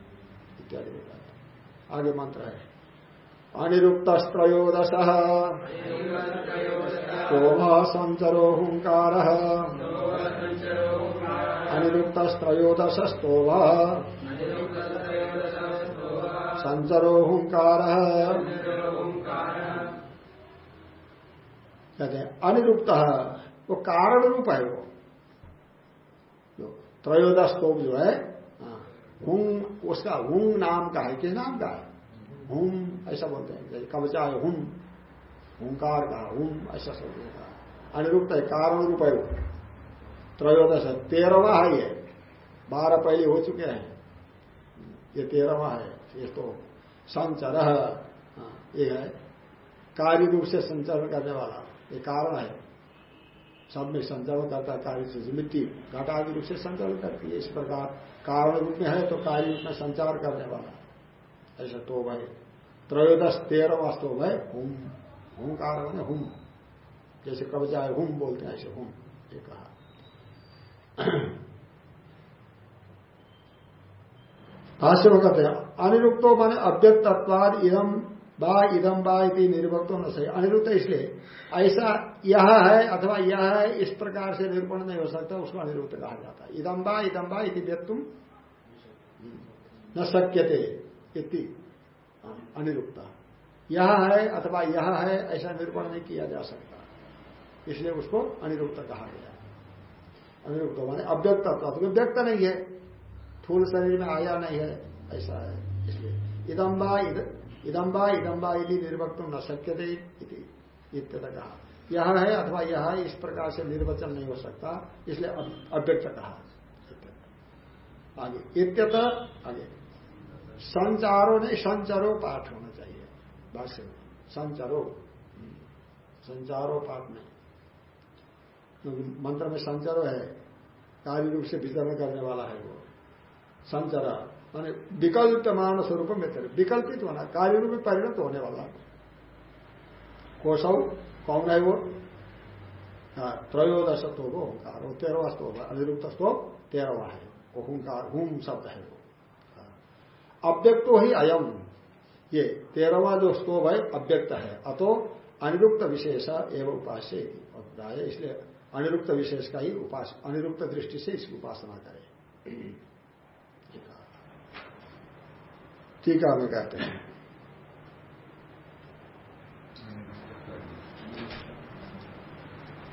इत्यादि आगे मंत्र है। अनिरुक्तस्त्रयोदश। सोम संचरो हुंकार अनिरुक्तस्त्रयोदश स्तोभ संचरो हुंकार कहते हैं अनिरुक्त। वो कारण रूप है वो। त्रयोदश स्तोभ जो है हाँ, हुंग उसका हुंग नाम का है। किस नाम का है? हुम ऐसा बोलते हैं। जैसे कवचा है हुम हुंकार का हुम ऐसा शब्द अनिरुक्त है कारण रूप है वो। त्रयोदश है तेरहवा है ये। बारह पहले हो चुके हैं। ये तेरहवा है। तो संचर हाँ, ये है। कार्य रूप से संचरण करने वाला ये कारण है। सब में संचरण करता है कार्य से मिट्टी घटादि रूप से संचरण करती है। इस प्रकार कारण रूप में है तो कार्य रूप में संचार करने वाला। ऐसा तो भाई त्रयोदश तेरह स्तोभ है हुम हुम कारण है हुम। जैसे कब्जा है हुम बोलते हैं ऐसे हुम ये कहा। भाष्य में कहते हैं अनिरुक्तो माने अव्यक्तत्वाद इदम बा इदम बा इति निर्भक्तो न सही। अनिरुक्त इसलिए, ऐसा यह है अथवा यह है, इस प्रकार से निरूपण नहीं हो सकता, उसको अनिरुक्त कहा जाता है। इदम बा इदम बा व्यक्तुम न सक्यते इति अनिरुक्ता। यह है अथवा यह है, ऐसा निरूपण नहीं किया जा सकता। इसलिए उसको अनिरुक्त कहा गया अनिरुक्त माने अव्यक्त व्यक्त नहीं है। फूल शरीर में आया नहीं है। ऐसा है। इसलिए इदम्बा इदम्बा इदम्बा यदि निर्वक्त न सक्य थे कहा। यह है अथवा यह है इस प्रकार से निर्वचन नहीं हो सकता, इसलिए अव्यक्त। कहा आगे, इत्यत, आगे। संचारो नहीं, संचारो पाठ होना चाहिए। भाष्य में, संचारो। संचारो पाठ नहीं। क्योंकि मंत्र में संचारो है, कार्य रूप से वितरण करने वाला है वो। संचरा। माने विकल्पमान स्वरूप में तेरे विकल्पित होना, कार्य रूप में परिणत होने वाला। कोशव कौन है वो त्रयोदश तो वो ओंकार हो तेरहवा स्तोभ अनिरुक्त स्तोभ तेरहवा है, वो हुंकार हुम शब्द है वो। अव्यक्तो ही अयम ये तेरहवा जो स्तोभ है, अव्यक्त है, अतो अनिरुक्त विशेष एवं उपास्य अभिप्राय इसलिए अनिरुक्त विशेष का ही उपास, अनिरुक्त दृष्टि से इसकी उपासना करें। टीका में कहते हैं।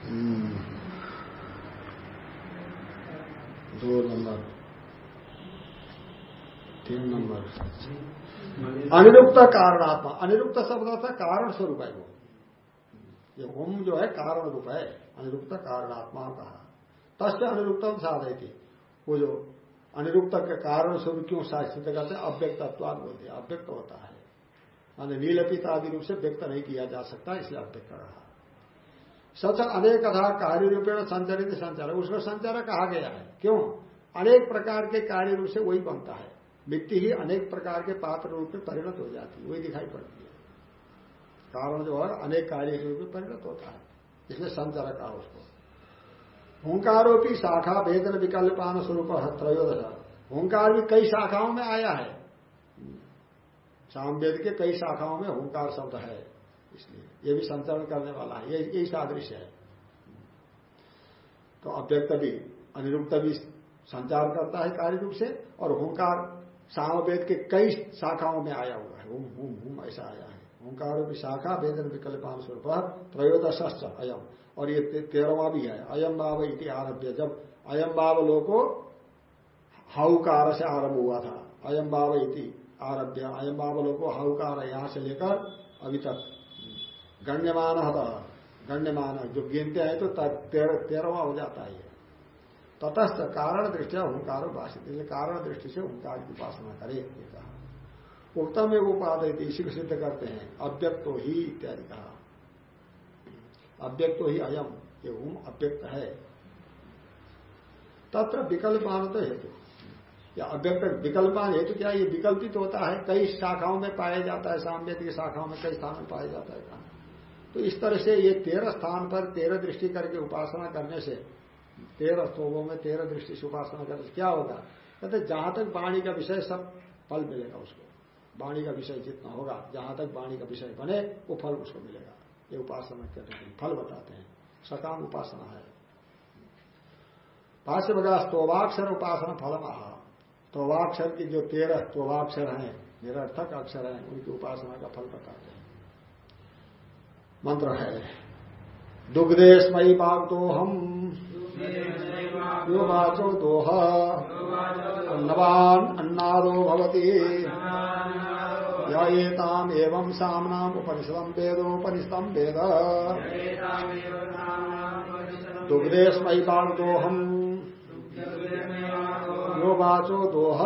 हम्म। दो नंबर। तीन नंबर। अनिरुक्त कारणात्मा। अनिरुक्त शब्द था कारण स्वरूप है वो। ये होम जो है, कारण रूप है। अनिरुक्त कारणात्मा कहा। तस्य अनिरुक्त साधे थी वो जो अनिरुक्त के कारण स्वरूप क्यों शासित करते अव्यक्तत्वाद बोलते अव्यक्त होता है। माने नीलपित आदि रूप से व्यक्त नहीं किया जा सकता, इसलिए अव्यक्त रहा सच अनेक कथा कार्य रूपेण संचरित संचार। उसका संचार कहा गया है। क्यों? अनेक प्रकार के कार्य रूप से वही बनता है। मिट्टी ही अनेक प्रकार के पात्र रूप में परिणत हो जाती है, वही दिखाई पड़ती है। कारण जो है, अनेक कार्य रूप में परिणत होता है। इसलिए संचार कहा उसको। हुंकारोपी शाखा वेदन विकल्पान स्वरूप त्रयोदश। हुंकार भी कई शाखाओं में आया है। सामवेद के कई शाखाओं में हुंकार शब्द है। इसलिए ये भी संचरण करने वाला है। यही सादृश्य है। तो अव्यक्त भी, अनिरुक्त भी संचार करता है कार्य रूप से और हुंकार सामवेद के कई शाखाओं में आया हुआ है। हुम हुम ऐसा आया है। हुंकार भी शाखा वेदन विकल्पान स्वरूप त्रयोदश अयम। और ये तेरहवा भी है। अयम भाव इति आरभ्य। जब अयम भाव लोको हाउकार से आरंभ हुआ था। अयम भाव इति आरभ्य। अयम भाव लोको हाउकार यहाँ से लेकर अभी तक। गण्यमान गण्यमान। जो गिनते हैं तो तेरहवा हो जाता है ततस्थ कारण दृष्टिया हुंकार उपासित। कारण दृष्टि से हुंकार की उपासना करे कहा। उत्तम एक उपादय इसी को सिद्ध करते हैं। अव्यक्तो ही इत्यादि कहा। अव्यक्तो ही अयम, ये हुम अव्यक्त है। तत्र विकल्पान तो हेतु। या अव्यक्त विकल्पान हेतु क्या ये विकल्पित होता है? कई शाखाओं में पाया जाता है साम्य की शाखाओं में, कई स्थान में पाया जाता है। तो इस तरह से ये तेरह स्थान पर तेरह दृष्टि करके उपासना करने से, तेरह स्तोभों में तेरह दृष्टि से उपासना करने से क्या होगा? कहते जहाँ तक वाणी का विषय सब फल मिलेगा उसको। वाणी का विषय जितना होगा, जहाँ तक वाणी का विषय बने, वो फल उसको मिलेगा। ये उपासना करने के फल बताते हैं। सकाम उपासना है। भाष्य बगा स्तोभाक्षर उपासना फल महा तोवाक्षर की जो तेरह तोवाक्षर हैं निरर्थक अक्षर हैं उनकी उपासना का फल बताते हैं। मंत्र है दुग्धेशमयी पाक तो हम यो वाचो दोह नवान अन्नादो भवती। येताम एवं सामनाम उपनिषदम वेदोपनिषदम वेद। दुग्धेस्मयी दोहम। यो वाचो दोह।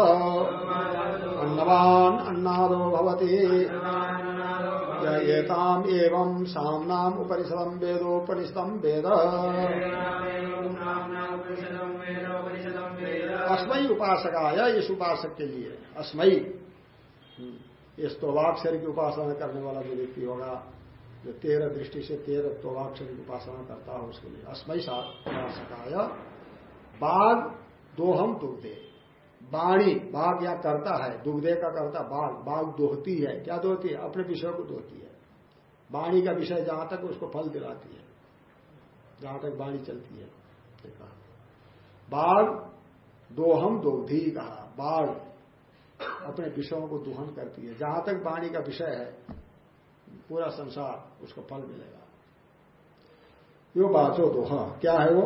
अन्नवान अन्नादो भवती। येताम एवं सामनाम उपनिषदम वेदोपनिषदम वेद। अस्मयी उपासकाया इस उपासक के लिए। अस्मयी इस तोवाक्षर की उपासना करने वाला जो व्यक्ति होगा, जो तेरह दृष्टि से तेरह तोवाक्षर की उपासना करता है, उसके लिए अस्मयी उपासकाय बाघ दोहम दुग्धे। बाणी, बाघ या करता है, दुग्धे का करता बाघ बाघ दोहती है। क्या दोहती है? अपने विषय को दोहती है। बाणी का विषय जहाँ तक उसको फल दिलाती है, जहाँ तक बाणी चलती है। बाघ दोहम दोधी कहा। बाघ अपने विषयों को दुहन करती है। जहाँ तक वाणी का विषय है, पूरा संसार उसको फल मिलेगा। यो बाचो दोह। क्या है वो?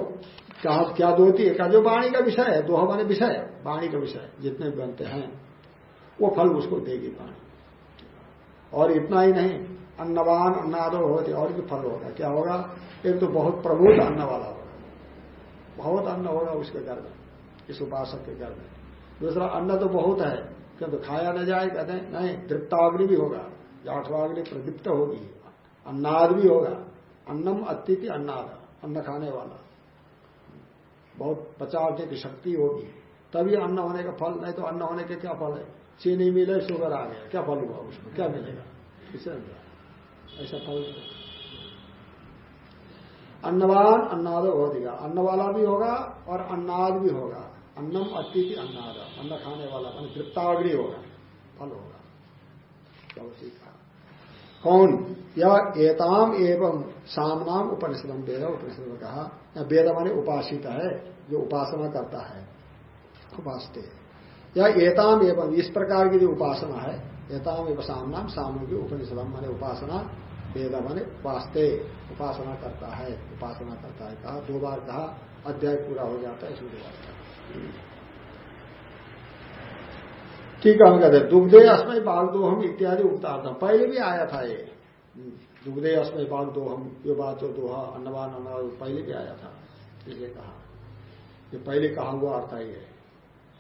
क्या क्या दोती है? क्या जो वाणी का विषय है, दोहा माने विषय वाणी का विषय जितने बनते हैं, वो फल उसको देगी वाणी। और इतना ही नहीं, अन्नवान अन्नादो होते, और भी फल होगा। क्या होगा? एक तो बहुत प्रभुत अन्न वाला होगा। बहुत अन्न होगा उसके घर में, इस उपासक के घर में। दूसरा, अन्न तो बहुत है किंतु खाया न जाए, कहते हैं, नहीं, तृप्ताग्नि भी होगा आठवाग्नि प्रदीप्त होगी, अन्नाद भी होगा, अन्नम अतिथि अन्नाद, अन्न खाने वाला। बहुत पचाने की शक्ति होगी, तभी अन्न होने का फल, नहीं तो अन्न होने के क्या फल है? चीनी मिले, शुगर आ गया, क्या फल हुआ उसमें, क्या मिलेगा? इसे ऐसा फल अन्नवान अन्नाद हो दिया अन्न वाला भी होगा और अन्नाद भी होगा। अन्नम अतिथि अन्नाद। अन्न खाने वाला, मान तृप्ताग्नि होगा, फल होगा। कौन? या एताम एवं सामनाम उपनिषदम, वेद उपनिषद में कहा, या वेद माने उपासित है, जो उपासना करता है, उपासते। या एताम एवं, इस प्रकार की जो उपासना है, एताम एवं सामनाम सामने की उपनिषदम माने उपासना, वेद माने वास्ते उपासना करता है, उपासना करता है। कहा, दो बार कहा, अध्याय पूरा हो जाता है, इसमें दो बार ठीक है, हम कहते हैं, दुग्धे अस्मय बाघ दो हम इत्यादि उक्तार्थम पहले भी आया था ये। दुग्धे अस्मय बाघ दो हम, यो बात जो दोहा अन्नवान अन्ना पहले भी आया था, इसलिए कहा। ये पहले कहा हुआ अर्थ है ये।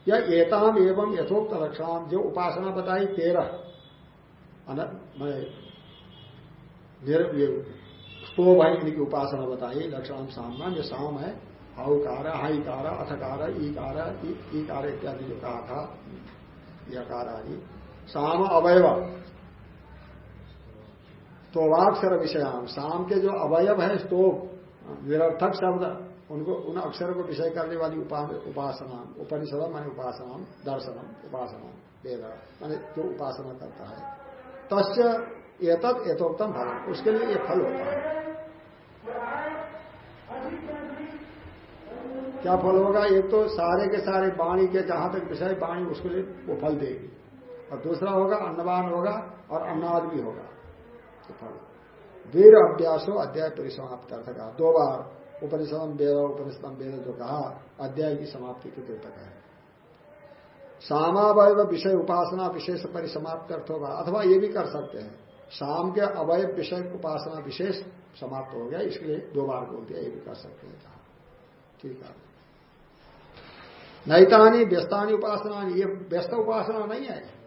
या एताम एवं यथोक्त लक्षण जो उपासना बताई तेरह। स्तोभ है इनकी उपासना बताई लक्षण सामना जो साम है। हाउकार हाईकार अथकार ईकार ईकार इत्यादि जो कहा था, यकार आदि साम अवयव। तोवाक्षर विषयाम। साम के जो अवयव है स्तोभ निरर्थक शब्द, उनको, उन अक्षर को विषय करने वाली उपासना उपनिषद मान उपासना दर्शनम उपासना वेद, मान जो उपासना करता है। एतत् यथोक्तम फल उसके लिए ये फल होता है। क्या फल होगा? एक तो सारे के सारे वाणी के जहाँ तक विषय वाणी, उसके लिए वो फल देगी। और दूसरा होगा, अन्नवान होगा और अन्नाद भी होगा। तो फल। वीर अभ्यासो अध्याय परिसमाप्त अर्थ का दो बार उपनिषदम वेद उपनिषदम वेद जो कहा, अध्याय की समाप्ति के तक है। सामावय विषय उपासना विशेष परिसमाप्त अर्थ होगा। अथवा ये भी कर सकते हैं। शाम के अवय विषय उपासना विशेष समाप्त हो गया इसके लिए दो बार बोल दिया, ये भी कर सकते हैं। ठीक है। नैतानी व्यस्तानी उपासना ये व्यस्त उपासना नहीं है।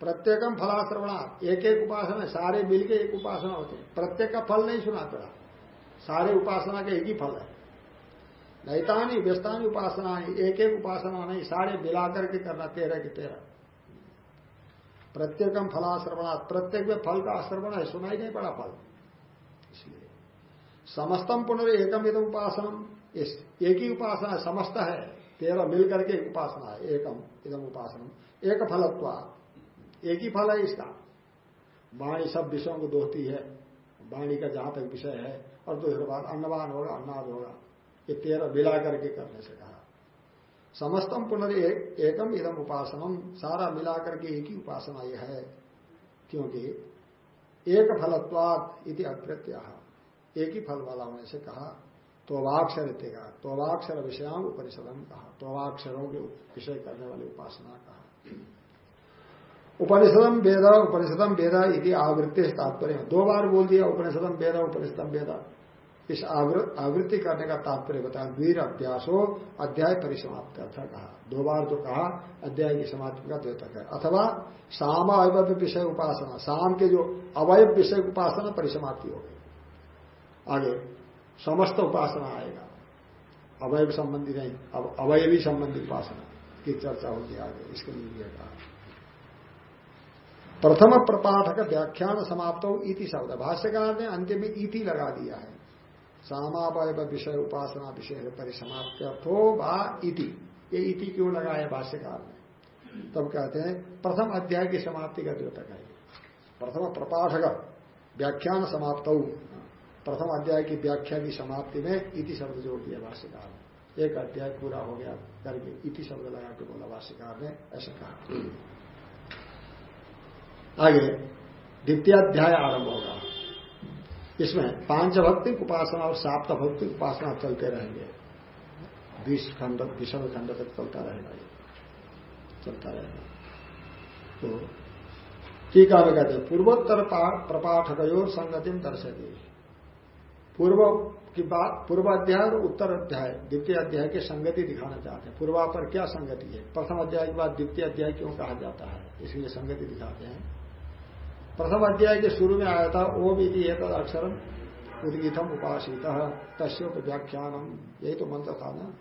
प्रत्येकम फलाश्रवणा। एक एक उपासना, सारे मिलके एक उपासना होती है। प्रत्येक का फल नहीं सुना पड़ा। सारे उपासना का एक ही फल है। नैतानी व्यस्तानी उपासना एक एक उपासना नहीं, सारे मिलाकर के करना, तेरह के तेरह। प्रत्येकम फलाश्रवणा। प्रत्येक में फल का आश्रवण है सुनाई नहीं पड़ा फल। इसलिए समस्तम पुनर्कम इदम उपासनम। इस एक ही उपासना समस्त है तेरह मिलकर के उपासना है एकम इदम उपासना एक फलत्वा एक ही फल है इसका। वाणी सब विषयों को दोहती है। वाणी का जहाँ तक विषय है और दूसरी बात अन्नवान होगा अन्नाद होगा। ये तेरह मिला करके करने से कहा। समस्तम पुनर् एक, एकम इदम उपासनम। सारा मिला करके एक ही उपासना यह है क्योंकि एक फलत्वाद इति अप्रत्या एक ही फल वाला होने से कहा तोवाक्षर इत्यगा तोवाक्षर विषयाम उपनिषदम कहा तोवाक्षरों के विषय करने वाली उपासना कहा। उपनिषदम वेद उपनिषदम वेद इति आवृत्ति तात्पर्य। दो बार बोल दिया उपनिषदम वेद उपनिषदम वेद। इस आवृत्ति करने का तात्पर्य बताया वीर अभ्यास अध्याय परिसमाप्त अर्थ कहा। दो बार जो कहा, अध्याय की समाप्ति का द्योतक है। अथवा साम अवय विषय उपासना शाम के जो अवय विषय उपासना परिसमाप्ति हो गई। आगे। समस्त उपासना आएगा। अवयव संबंधी नहीं, अब अवयवी संबंधी उपासना की चर्चा होगी आगे, इसके लिए कहा। प्रथम प्रपाठक व्याख्यान समाप्त हो, इति शब्द। भाष्यकार ने अंतिम में इति लगा दिया है। सामावय विषय उपासना विषय परिसमाप्त हो वा इति। ये इति क्यों लगाया भाष्यकार ने? तब कहते हैं, प्रथम अध्याय की समाप्ति का द्योतक है। प्रथम प्रपाठक व्याख्यान समाप्त प्रथम अध्याय की व्याख्या की समाप्ति में इति शब्द जोड़ दिया भाष्यकार ने। एक अध्याय पूरा हो गया, करके इति शब्द लगा के बोला भाष्यकार ने, ऐसा कहा। आगे द्वितीय अध्याय आरंभ होगा। इसमें पाँच भक्ति उपासना और साप्त भक्ति उपासना चलते रहेंगे। बीस खंड, विषम खंड तक चलता रहेगा ये। चलता रहेगा। तो टीका में कहते पूर्वोत्तर प्रपाठक संगति दर्शती पूर्व की बात पूर्व अध्याय और उत्तर अध्याय द्वितीय अध्याय की संगति दिखाना चाहते हैं। पूर्वा पर क्या संगति है? प्रथम अध्याय के बाद द्वितीय अध्याय क्यों कहा जाता है? इसलिए संगति दिखाते हैं। प्रथम अध्याय के शुरू में आया था, ओम इति एक अक्षरम उदगीतम उपासित तस्ोप व्याख्यानम। यही तो मंत्र था ना?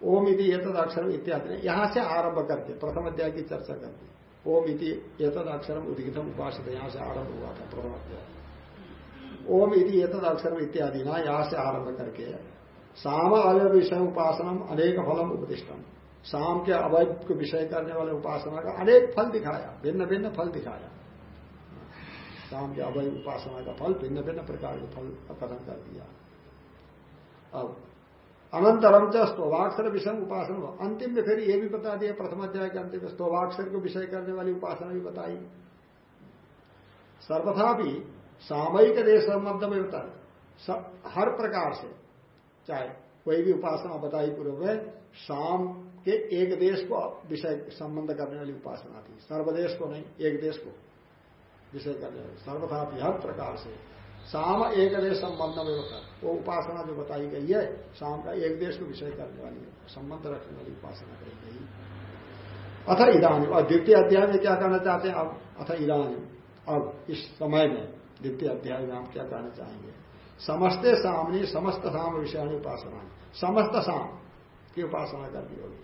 ओम इति एक अक्षरम इत्यादि यहाँ से आरंभ करते प्रथम अध्याय की चर्चा करते ओम इति एक अक्षरम उदगीतम उपासित, यहाँ से आरंभ हुआ था प्रथम अध्याय ओम इति एतद अक्षर इत्यादि ना यहाँ से आरंभ करके साम अवय विषय उपासना अनेक फलम उपदिष्टम। शाम के अवय को विषय करने वाले उपासना का अनेक फल दिखाया, भिन्न भिन्न फल दिखाया। शाम के अवय उपासना का फल, भिन्न भिन्न प्रकार के फल कथन कर दिया। अब अनंतरम च स्तोभाक्षर विषय उपासना अंतिम में फिर ये भी बता दिया, प्रथम अध्याय के अंतिम स्तोभाक्षर को विषय करने वाली उपासना भी बताई। सर्वथा भी सामयिक देश संबंध में होता है। हर प्रकार से, चाहे कोई भी उपासना बताई पूर्व में, शाम के एक देश को विषय संबंध करने वाली उपासना थी। सर्वदेश को नहीं, एक देश को विषय करने वाली। सर्वथा हर प्रकार से। शाम एक देश संबंध में होता वो उपासना जो बताई गई है, शाम का एक देश को विषय करने वाली, संबंध रखने वाली उपासना कही गई। अथ इधानी और द्वितीय अध्याय में क्या कहना चाहते हैं? अब, अथ ईरानी अब इस समय में द्वितीय अध्याय में हम क्या कहना चाहेंगे? समस्ते सामने, समस्त साम विषयाणी उपासना समस्त साम की उपासना करनी होगी।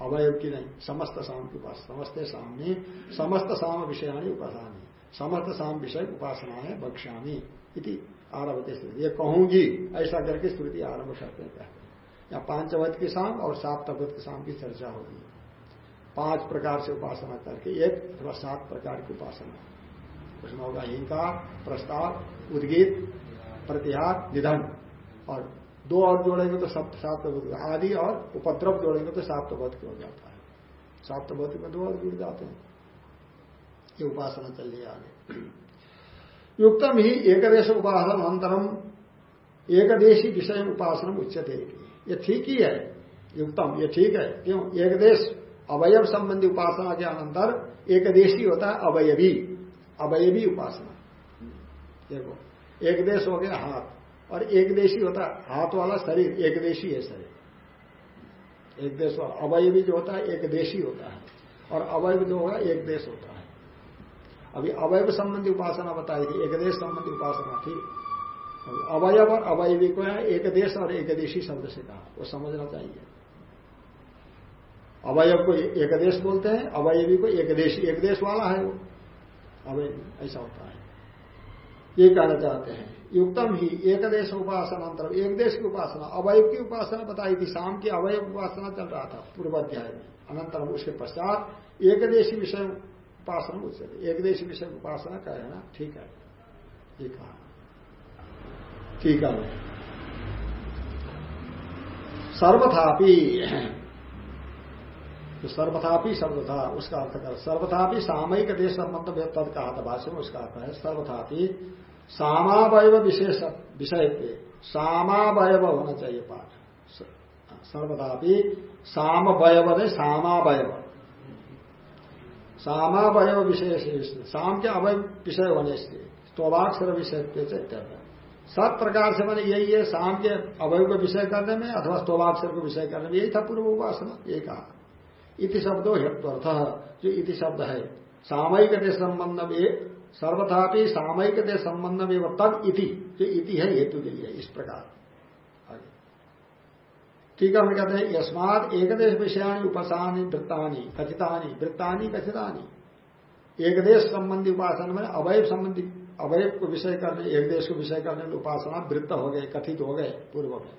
अवयव की नहीं, समस्त साम की उपासना। समस्ते सामने, समस्त साम विषयाणी उपासना समस्त साम विषय उपासना है बक्ष्यामी इति स्मृति। ये कहूँगी, ऐसा करके स्मृति आरंभ करते हैं। या पांचवत की शाम और सात तपत की शाम की चर्चा होगी। पाँच प्रकार से उपासना करके एक अथवा सात प्रकार की उपासना। उसमें होगा। हिंकार प्रस्ताव, उद्गीत, प्रतिहार, निधन। और दो और जोड़ेंगे तो सप्त सात आदि और उपद्रव जोड़ेंगे तो साप्तवत हो जाता है। साप्तवत में दो और जुड़ जाते हैं। ये उपासना चल रही आगे। युक्तम ही एकदेश उपासना अंतरम एकदेशी विषय उपासना उच्चते ये ठीक ही है, युक्तम। ये ठीक है। क्यों? एकदेश अवयव संबंधी उपासना के अनंतर एकदेशी होता है अवयवी। अवयवी उपासना देखो एक देश हो गया हाथ और एक देशी होता है हाथ वाला शरीर एक देशी है शरीर एक देश वाला अवयवी जो होता है एक देशी होता है और अवयव जो होगा एक देश होता है अभी अवयव संबंधी उपासना बताई थी एक देश संबंधी उपासना थी अवयव और अवयवी को है एक देश और एक देशी शब्द से कहा वो समझना चाहिए अवयव को एक देश बोलते हैं अवयवी को एक देशी एक देश वाला है वो अवयवी ऐसा होता है। ये कहना चाहते हैं, युक्तम ही एक देश उपासना अंतर एक देश की उपासना, अवयव की उपासना बताई थी, शाम की अवयव उपासना चल रहा था पूर्व अध्याय में। अनंतरम उसके पश्चात एक देशी विषय उपासना उच्चते एक देशी विषय उपासना कहना ठीक है। ये कहा। ठीक है। सर्वथापि तो सर्वथापि शब्द था उसका अर्थ कर, सर्वथापि सामयिक देश संबंध में तद कहा था, भाष्य में उसका अर्थ है, सर्वथापि सामावय विशेष, विषय पे सामावय होना चाहिए पाठ। सर्वथापि सामवय ने सामावय सामावय विशेष साम के अवय विषय होने से स्तोभाक्षर विषय सब प्रकार से मैंने यही है शाम के अवय को विषय करने में अथवा स्तोभाक्षर को विषय करने में, यही था पूर्व उपासना ये कहा इति शब्दो हेत्वर्थ जो इति शब्द है। सामयिक संबंध में सर्वथापि सामयिक संबंध में तद इति, जो इति है, हेतु के लिए, इस प्रकार। ठीक है, हम कहते हैं, यस्मात एकदेश विषयाणी उपसानी वृत्तानी, कथितानी वृत्तानी कथितानी। एकदेश संबंधी उपासना में अवयव संबंधी, अवयव को विषय करने एक देश को विषय करने में उपासना वृत्त हो गए, कथित हो गए, पूर्व में।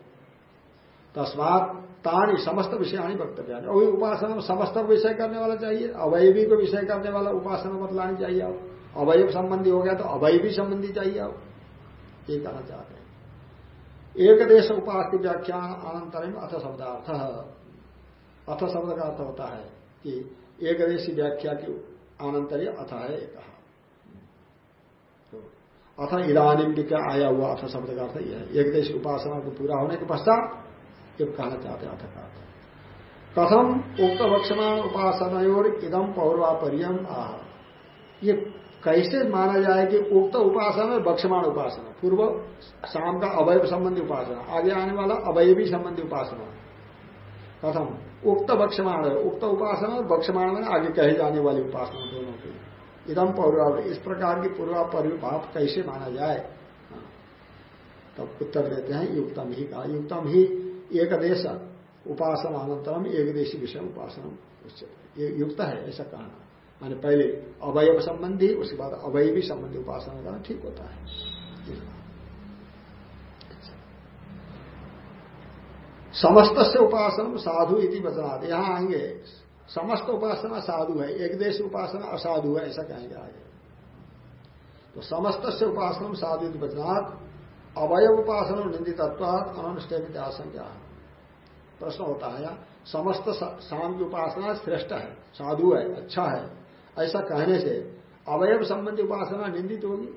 तस्मात तानी समस्त विषयाणी वक्तव्य वही उपासना समस्त विषय करने वाला चाहिए, अवयवी को विषय करने वाला उपासना बतलानी चाहिए आप। अवयव संबंधी हो गया तो अवयवी संबंधी चाहिए आप। ये कहना चाहते हैं। एक देश उपास की व्याख्यान अनंतरम अथ शब्दार्थ। अथ शब्द का अर्थ होता है कि एक देशी व्याख्या की अनंतर अथ है कहा तो अथ इलानी क्या आया हुआ अथ शब्द का अर्थ यह है। एक देश उपासना को पूरा होने के पश्चात ये कहना चाहते हैं अथ कथम उक्त भक्षमान उपासना इदम पौर्वापर्यम आह ये कैसे माना जाए कि उक्त उपासना बक्षमान उपासना, पूर्व शाम का अवयव संबंधी उपासना, आगे आने वाला अवयवी संबंधी उपासना। कथम उक्त भक्षमाण है उक्त उपासना और बक्षमाण में आगे कहे जाने वाली उपासना दोनों की इदम पौर्वा, इस प्रकार की पूर्वापरिभाव कैसे माना जाए? तब उत्तर देते हैं, युक्तम ही कहा। युक्तम ही एक देश उपासना अनंतरम एक देशी विषय उपासना युक्त है, ऐसा कहना माने पहले अवयव संबंधी, उसके बाद अवयवी संबंधी उपासना करना ठीक होता है। समस्त से उपासना साधु इति वचनात्। यहाँ आएँगे। समस्त उपासना साधु है एक देश उपासना असाधु है, ऐसा कहेंगे आगे तो समस्त से उपासना साधु इति वचनात्। अवयव उपासना निंदितत्वात अनुष्ठेमित आशंका प्रश्न होता है यहाँ समस्त शाम की उपासना श्रेष्ठ है, साधु है अच्छा है, ऐसा कहने से अवयव संबंधी उपासना निंदित होगी?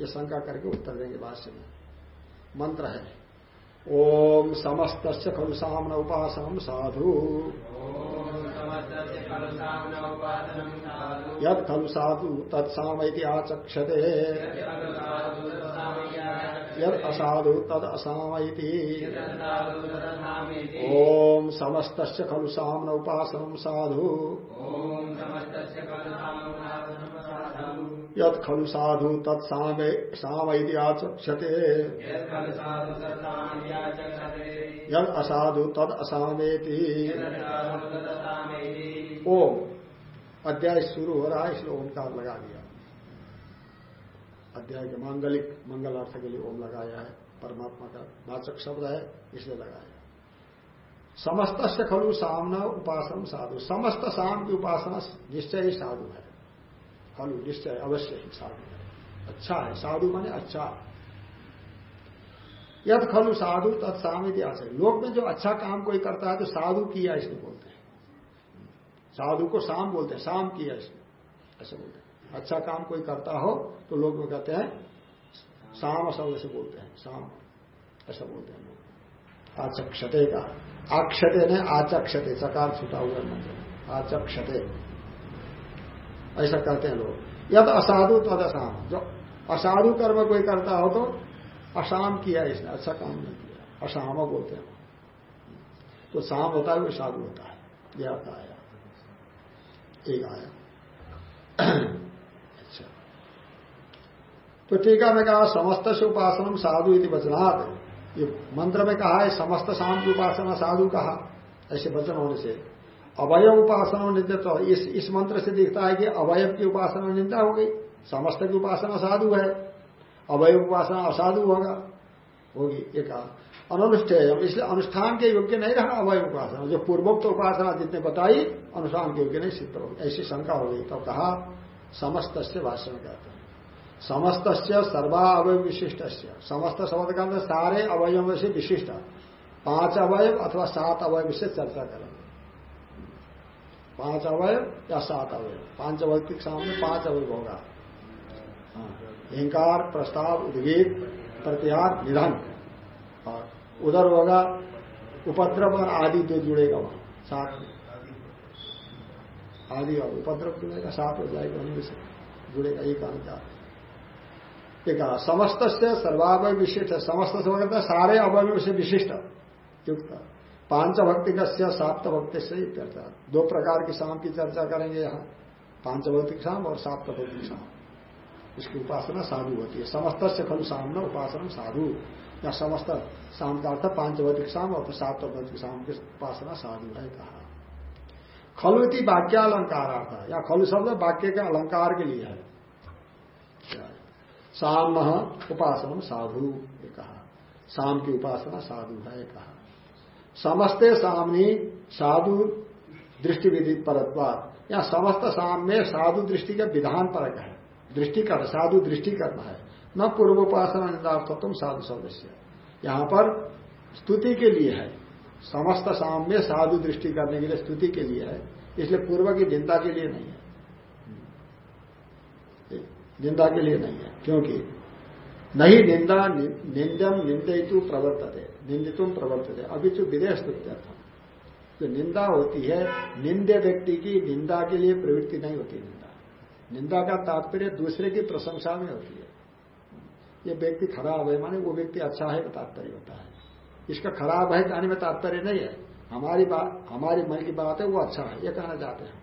ये शंका करके उत्तर देंगे भाष्य में। मंत्र है, ओम समस्त खलु सामन उपासनम साधु। यद खलु साधु तत्साम आचक्षते। यद असाधु तद असामति ओम समस्त खलु सामन उपासनम साधु। यद खलु साधु। तत्सामति आचक्षते। यद असाधु तद असामेति। ओम अध्याय शुरू हो रहा है इसलिए ओंकार लगा दिया। अध्याय के मांगलिक मंगल अर्थ के लिए ओम लगाया है, परमात्मा का वाचक शब्द है, इसलिए लगाया समस्त से खलु सामना उपासना साधु। समस्त शाम की उपासना निश्चय ही साधु है। खलु निश्चय अवश्य ही साधु है। अच्छा है, साधु माने अच्छा। यद खलु साधु तत्साम इतिहास है लोक में जो अच्छा काम कोई करता है तो साधु किया इसलिए बोलते हैं। साधु को शाम बोलते हैं शाम किया इसलिए ऐसे बोलते हैं। अच्छा काम कोई करता हो तो लोग में कहते हैं शाम शब्द से बोलते हैं शाम ऐसा बोलते हैं लोग। आचक्षते का। आक्षते ने आचक्षते, चकार छुटा हुआ मंत्र आचक्षते। ऐसा कहते हैं लोग। यद असाधु तद असाम। जो असाधु कर्म कोई करता हो तो असाम किया इसने अच्छा काम नहीं किया। असाम बोलते हैं। तो शाम होता है वो साधु होता है। यह आता आया। एक आया। तो टीका में कहा, समस्त से उपासना साधु यदि वचनात्। ये मंत्र में कहा है, समस्त की उपासना साधु कहा, ऐसे वचन होने से। अवयव उपासना निंदा तो इस इस मंत्र से दिखता है कि अवयव की उपासना निंदा हो गई, समस्त की उपासना साधु है। अवयव उपासना असाधु होगा, होगी, ये कहा। अनुष्ठेय इसलिए अनुष्ठान के योग्य नहीं रहा अवय उपासना। जो पूर्वोक्त उपासना जितने बताई, अनुष्ठान के योग्य नहीं, सिद्ध होगी ऐसी शंका हो गई तो कहा समस्त से भाषण कहते समस्त सर्वा अवय विशिष्ट समस्त शब्द का मतलब सारे अवयवों से विशिष्ट। पाँच अवयव अथवा सात अवयव से चर्चा करेंगे पाँच अवयव या सात अवयव? पाँच अवयव के सामने पाँच अवयव होगा। अहंकार, प्रस्ताव उद्गीत प्रत्यार निधन। और उधर होगा, उपद्रव और आदि जो जुड़ेगा वहाँ। में आदि और उपद्रव जुड़ेगा साथ हो जाएगा, उनमें से जुड़ेगा एक अनुचार एक समस्त से सर्वावय विशिष्ट समस्त से कहता सारे अवय से विशिष्ट। युक्त। पाँच भक्ति का साप्त भक्ति से चर्चा दो प्रकार की शाम की चर्चा करेंगे यहाँ। पाँच भक्ति शाम और साप्त भक्ति शाम इसकी उपासना साधु होती है। समस्त से खलु सामना उपासना साधु। या समस्त शाम का अर्थ पांचवतिक शाम और सातवतिक शाम की उपासना साधु है कहा। खलुति वाक्यालंकार या खलु शब्द वाक्य के अलंकार के लिए है। शाम उपासना साधु, ये कहा। शाम की उपासना साधु है कहा। समस्ते सामनी साधु दृष्टि विधि परत्वाद या समस्त में साधु दृष्टि का विधान परक है। दृष्टि कर, साधु दृष्टि करना है। न पूर्व पूर्वोपासना निंदार्थत्व साधु सदस्य। यहाँ पर स्तुति के लिए है। समस्त में साधु दृष्टि करने के लिए स्तुति के लिए है। इसलिए पूर्व की निंदा के लिए नहीं है। निंदा के लिए नहीं है। क्योंकि नहीं निंदा निंदम निंदितु प्रवर्तते। निंदितुम प्रवर्तते। अभी जो विदेश स्तुत्यर्थ जो निंदा होती है, निंदे व्यक्ति की निंदा के लिए प्रवृत्ति नहीं होती निंदा। निंदा का तात्पर्य दूसरे की प्रशंसा में होती है। ये व्यक्ति खराब है, माने वो व्यक्ति अच्छा है, तात्पर्य होता है। इसका खराब है कहने में तात्पर्य नहीं है। हमारी बात हमारी मन की बात है, वो अच्छा है, ये कहना चाहते हैं।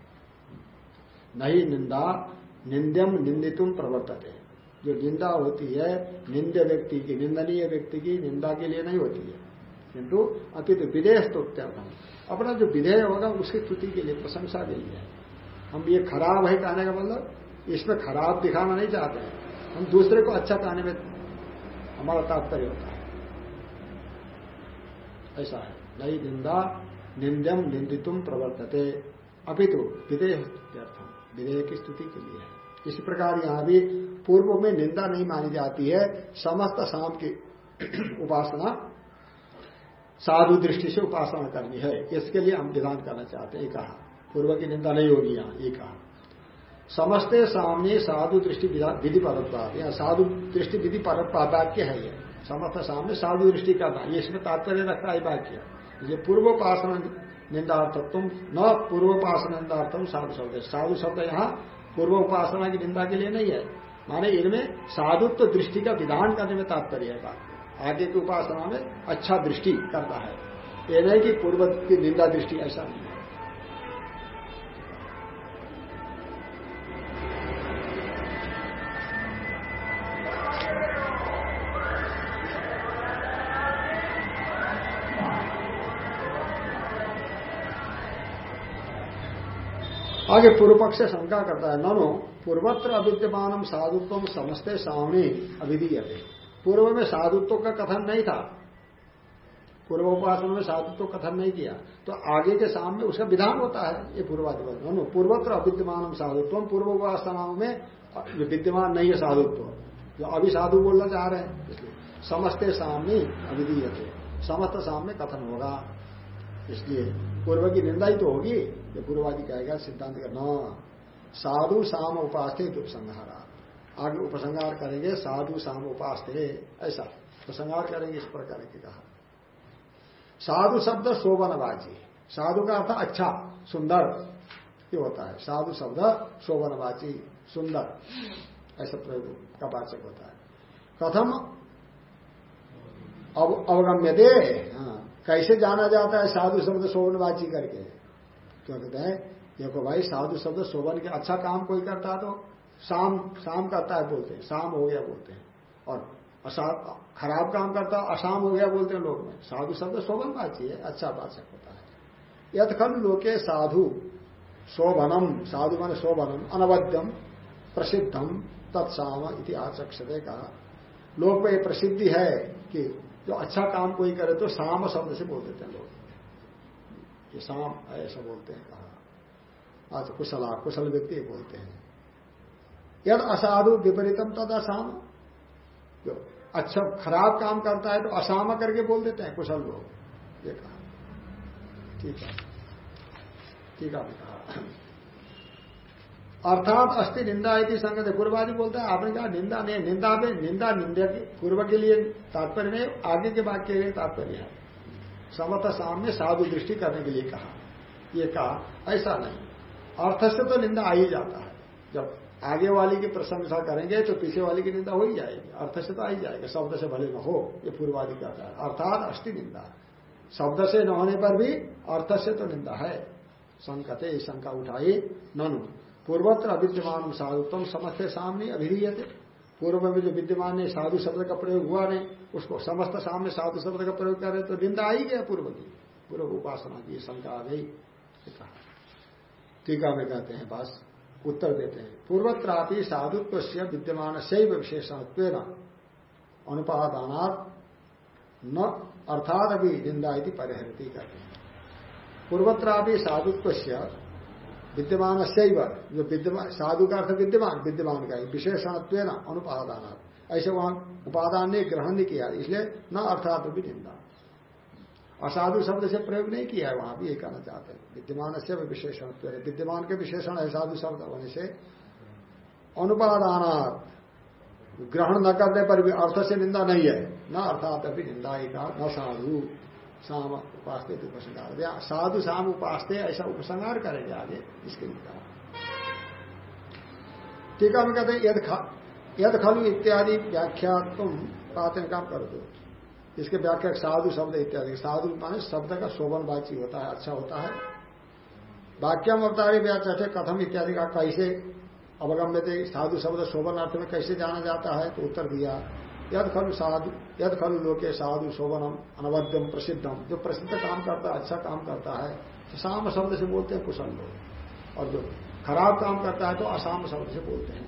नहीं निंदा निंदम निंदितुम प्रवर्तते। जो निंदा होती है निंद व्यक्ति की, निंदनीय व्यक्ति की निंदा के लिए नहीं होती है। किंतु अपितु विदेश तो अपना जो विधेय होगा, उसकी स्तुति के लिए प्रशंसा के लिए। हम ये खराब है कहने का मतलब इसमें खराब दिखाना नहीं चाहते हैं। हम दूसरे को अच्छा कहने में हमारा तात्पर्य होता है। ऐसा है। नई निंदा निंदम निंदितुम प्रवर्तते। अभी तो विदेह विधेय की स्तुति के लिए है। इसी प्रकार यहाँ भी पूर्व में निंदा नहीं मानी जाती है, समस्त शाम की उपासना साधु दृष्टि से उपासना करनी है। इसके लिए हम विधान करना चाहते हैं कहा। पूर्व की निंदा नहीं होगी यहाँ, ये कहा। समस्ते सामने साधु दृष्टि विधि परत्वाद साधु दृष्टि विधि परत्वा वाक्य है ये। समस्त सामने साधु दृष्टि करना ये इसमें तात्पर्य रखता है वाक्य। ये पूर्वोपासना निंदार्थत्व न पूर्वोपासना निंदार्थम साधु शब्द। साधु शब्द यहाँ पूर्व उपासना की निंदा के लिए नहीं है। माने इनमें साधुत्व दृष्टि का विधान करने में तात्पर्य है बात। आगे की उपासना में अच्छा दृष्टि करता है। ये नहीं कि पूर्व की निंदा दृष्टि ऐसा नहीं आगे पूर्व पक्ष शंका करता है, ननो, पूर्वत्र अविद्यमान साधुत्व समझते सामने अभिधीयते। पूर्व में साधुत्व का कथन नहीं था। पूर्व उपासना में साधुत्व कथन नहीं किया। तो आगे के सामने उसका विधान होता है, ये पूर्वाधिपत। ननो, पूर्वत्र अविद्यमान साधुत्व, पूर्व उपासनाओं में विद्यमान नहीं है साधुत्व। जो अभी साधु बोलना चाह रहे हैं, इसलिए। समझते सामने अभिधीयते। समस्त सामने कथन होगा, इसलिए पूर्व की निंदा ही तो होगी। ये पूर्वादि कहेगा, सिद्धांत का न साधु साम उपास उपसंहारा। आगे उपसंहार करेंगे, साधु साम उपास ऐसा। उपसंहार करेंगे, इस प्रकार के कहा। साधु शब्द शोभनवाची साधु का अर्थ अच्छा सुंदर, ये होता है। साधु शब्द शोभनवाची सुंदर, ऐसा प्रयोग का वाचक होता है। कथम अवगम्य दे हाँ कैसे जाना जाता है साधु शब्द शोभनवाची करके? क्यों कहते हैं, देखो भाई, साधु शब्द शोभन के अच्छा काम कोई करता तो शाम शाम करता है बोलते हैं शाम हो गया बोलते हैं। और खराब काम करता अशाम हो गया बोलते हैं लोग में। साधु शब्द शोभन शोभनवाची है अच्छा वाचक होता है। यथखल लोके साधु शोभनम, साधु मान शोभनम, अनवद्यम, प्रसिद्धम, तत्साम इति आचक्षते कहा। लोग में प्रसिद्धि है कि जो अच्छा काम कोई करे तो साम शब्द से बोल देते हैं लोग। ये साम ऐसा बोलते हैं, कहा। आज कुशला कुशल व्यक्ति बोलते हैं। यद असाधु विपरीतम तद असाम। जो अच्छा खराब काम करता है तो असाम करके बोल देते हैं कुशल लोग। ये कहा। ठीक है। ठीक है कहा। अर्थात अस्थि निंदा यदि संगत। है पूर्वादि बोलता है, आपने कहा निंदा नहीं, निंदा में निंदा निंदा के, पूर्व के लिए तात्पर्य नहीं, आगे के वाक्य के लिए तात्पर्य है। समत सामने साधु दृष्टि करने के लिए कहा। ये कहा, ऐसा नहीं। अर्थ से तो निंदा आ ही जाता है। जब आगे वाली की प्रशंसा करेंगे तो पीछे वाली की निंदा हो ही जाएगी। अर्थ से तो आ ही जाएगा। शब्द से भले न हो, ये पूर्वादि कहता है। अर्थात अस्थि निंदा। शब्द से न होने पर भी अर्थ से तो निंदा है। संकते, शंका उठाई, ननु। पूर्वत्र अविद्यमान साधुत्म समस्त सामने अभिधीयते। पूर्व में जो विद्यमान है, साधु शब्द का प्रयोग हुआ नहीं, उसको समस्त सामने साधु शब्द का प्रयोग कर रहे तो निंदा आई गया पूर्व की? पूर्व उपासना की शंका आ गई। टीका में कहते हैं, बस, उत्तर देते हैं। पूर्वत्रापि साधुत्व से विद्यमान शैव विशेषणत्व अनुपादानात न अर्थात अभी निंदा परिहरती, कहते हैं। पूर्वत्रापि साधुत्व से विद्यमान शैव जो विद्यमान, साधु का अर्थ विद्यमान विद्यमान का विशेषणत्व न अनुपादान ऐसे वहाँ उपादान ने ग्रहण नहीं किया, इसलिए न अर्थात भी निंदा। असाधु शब्द से प्रयोग नहीं किया है वहाँ भी, ये कहना चाहते हैं। विद्यमान से विशेषण विद्यमान के विशेषण है साधु शब्द होने से अनुपादान ग्रहण न करने पर भी अर्थ से निंदा नहीं है। न अर्थात अभी निंदा ही कहा, न साधु। साम उपासते उपसंहार साधु साम उपासते ऐसा उपसंहार करेंगे आगे, इसके लिए कहा। टीका में कहते हैं, यद खलु इत्यादि व्याख्या तुम पाते काम कर दो। इसके व्याख्या साधु शब्द इत्यादि। साधु माने शब्द का शोभन बाची होता है अच्छा होता है। वाक्यम अवतारी व्याख्या थे, कथम इत्यादि का कैसे अवगम्य थे, साधु शब्द शोभन अर्थ में कैसे जाना जाता है तो उत्तर दिया। यद खलु साधु यद खलु लोके साधु शोभनम, अनवद्यम प्रसिद्धम। जो प्रसिद्ध काम करता है अच्छा काम करता है तो साम शब्द से बोलते हैं कुशल लोग। और जो खराब काम करता है तो असाम शब्द से बोलते हैं।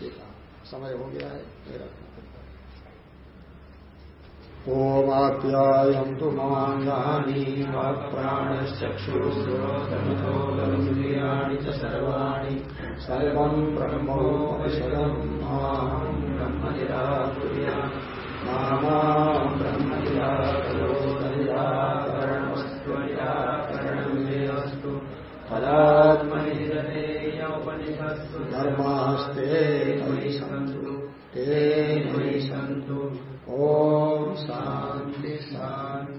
ठीक है, समय हो गया है, मेरा ममाङ्गानि सर्वाणि। सर्वम् ब्रह्मोपनिषदम् धर्मास्ते मयि सन्तु ते मयि सन्तु ॐ शान्ति शान्ति।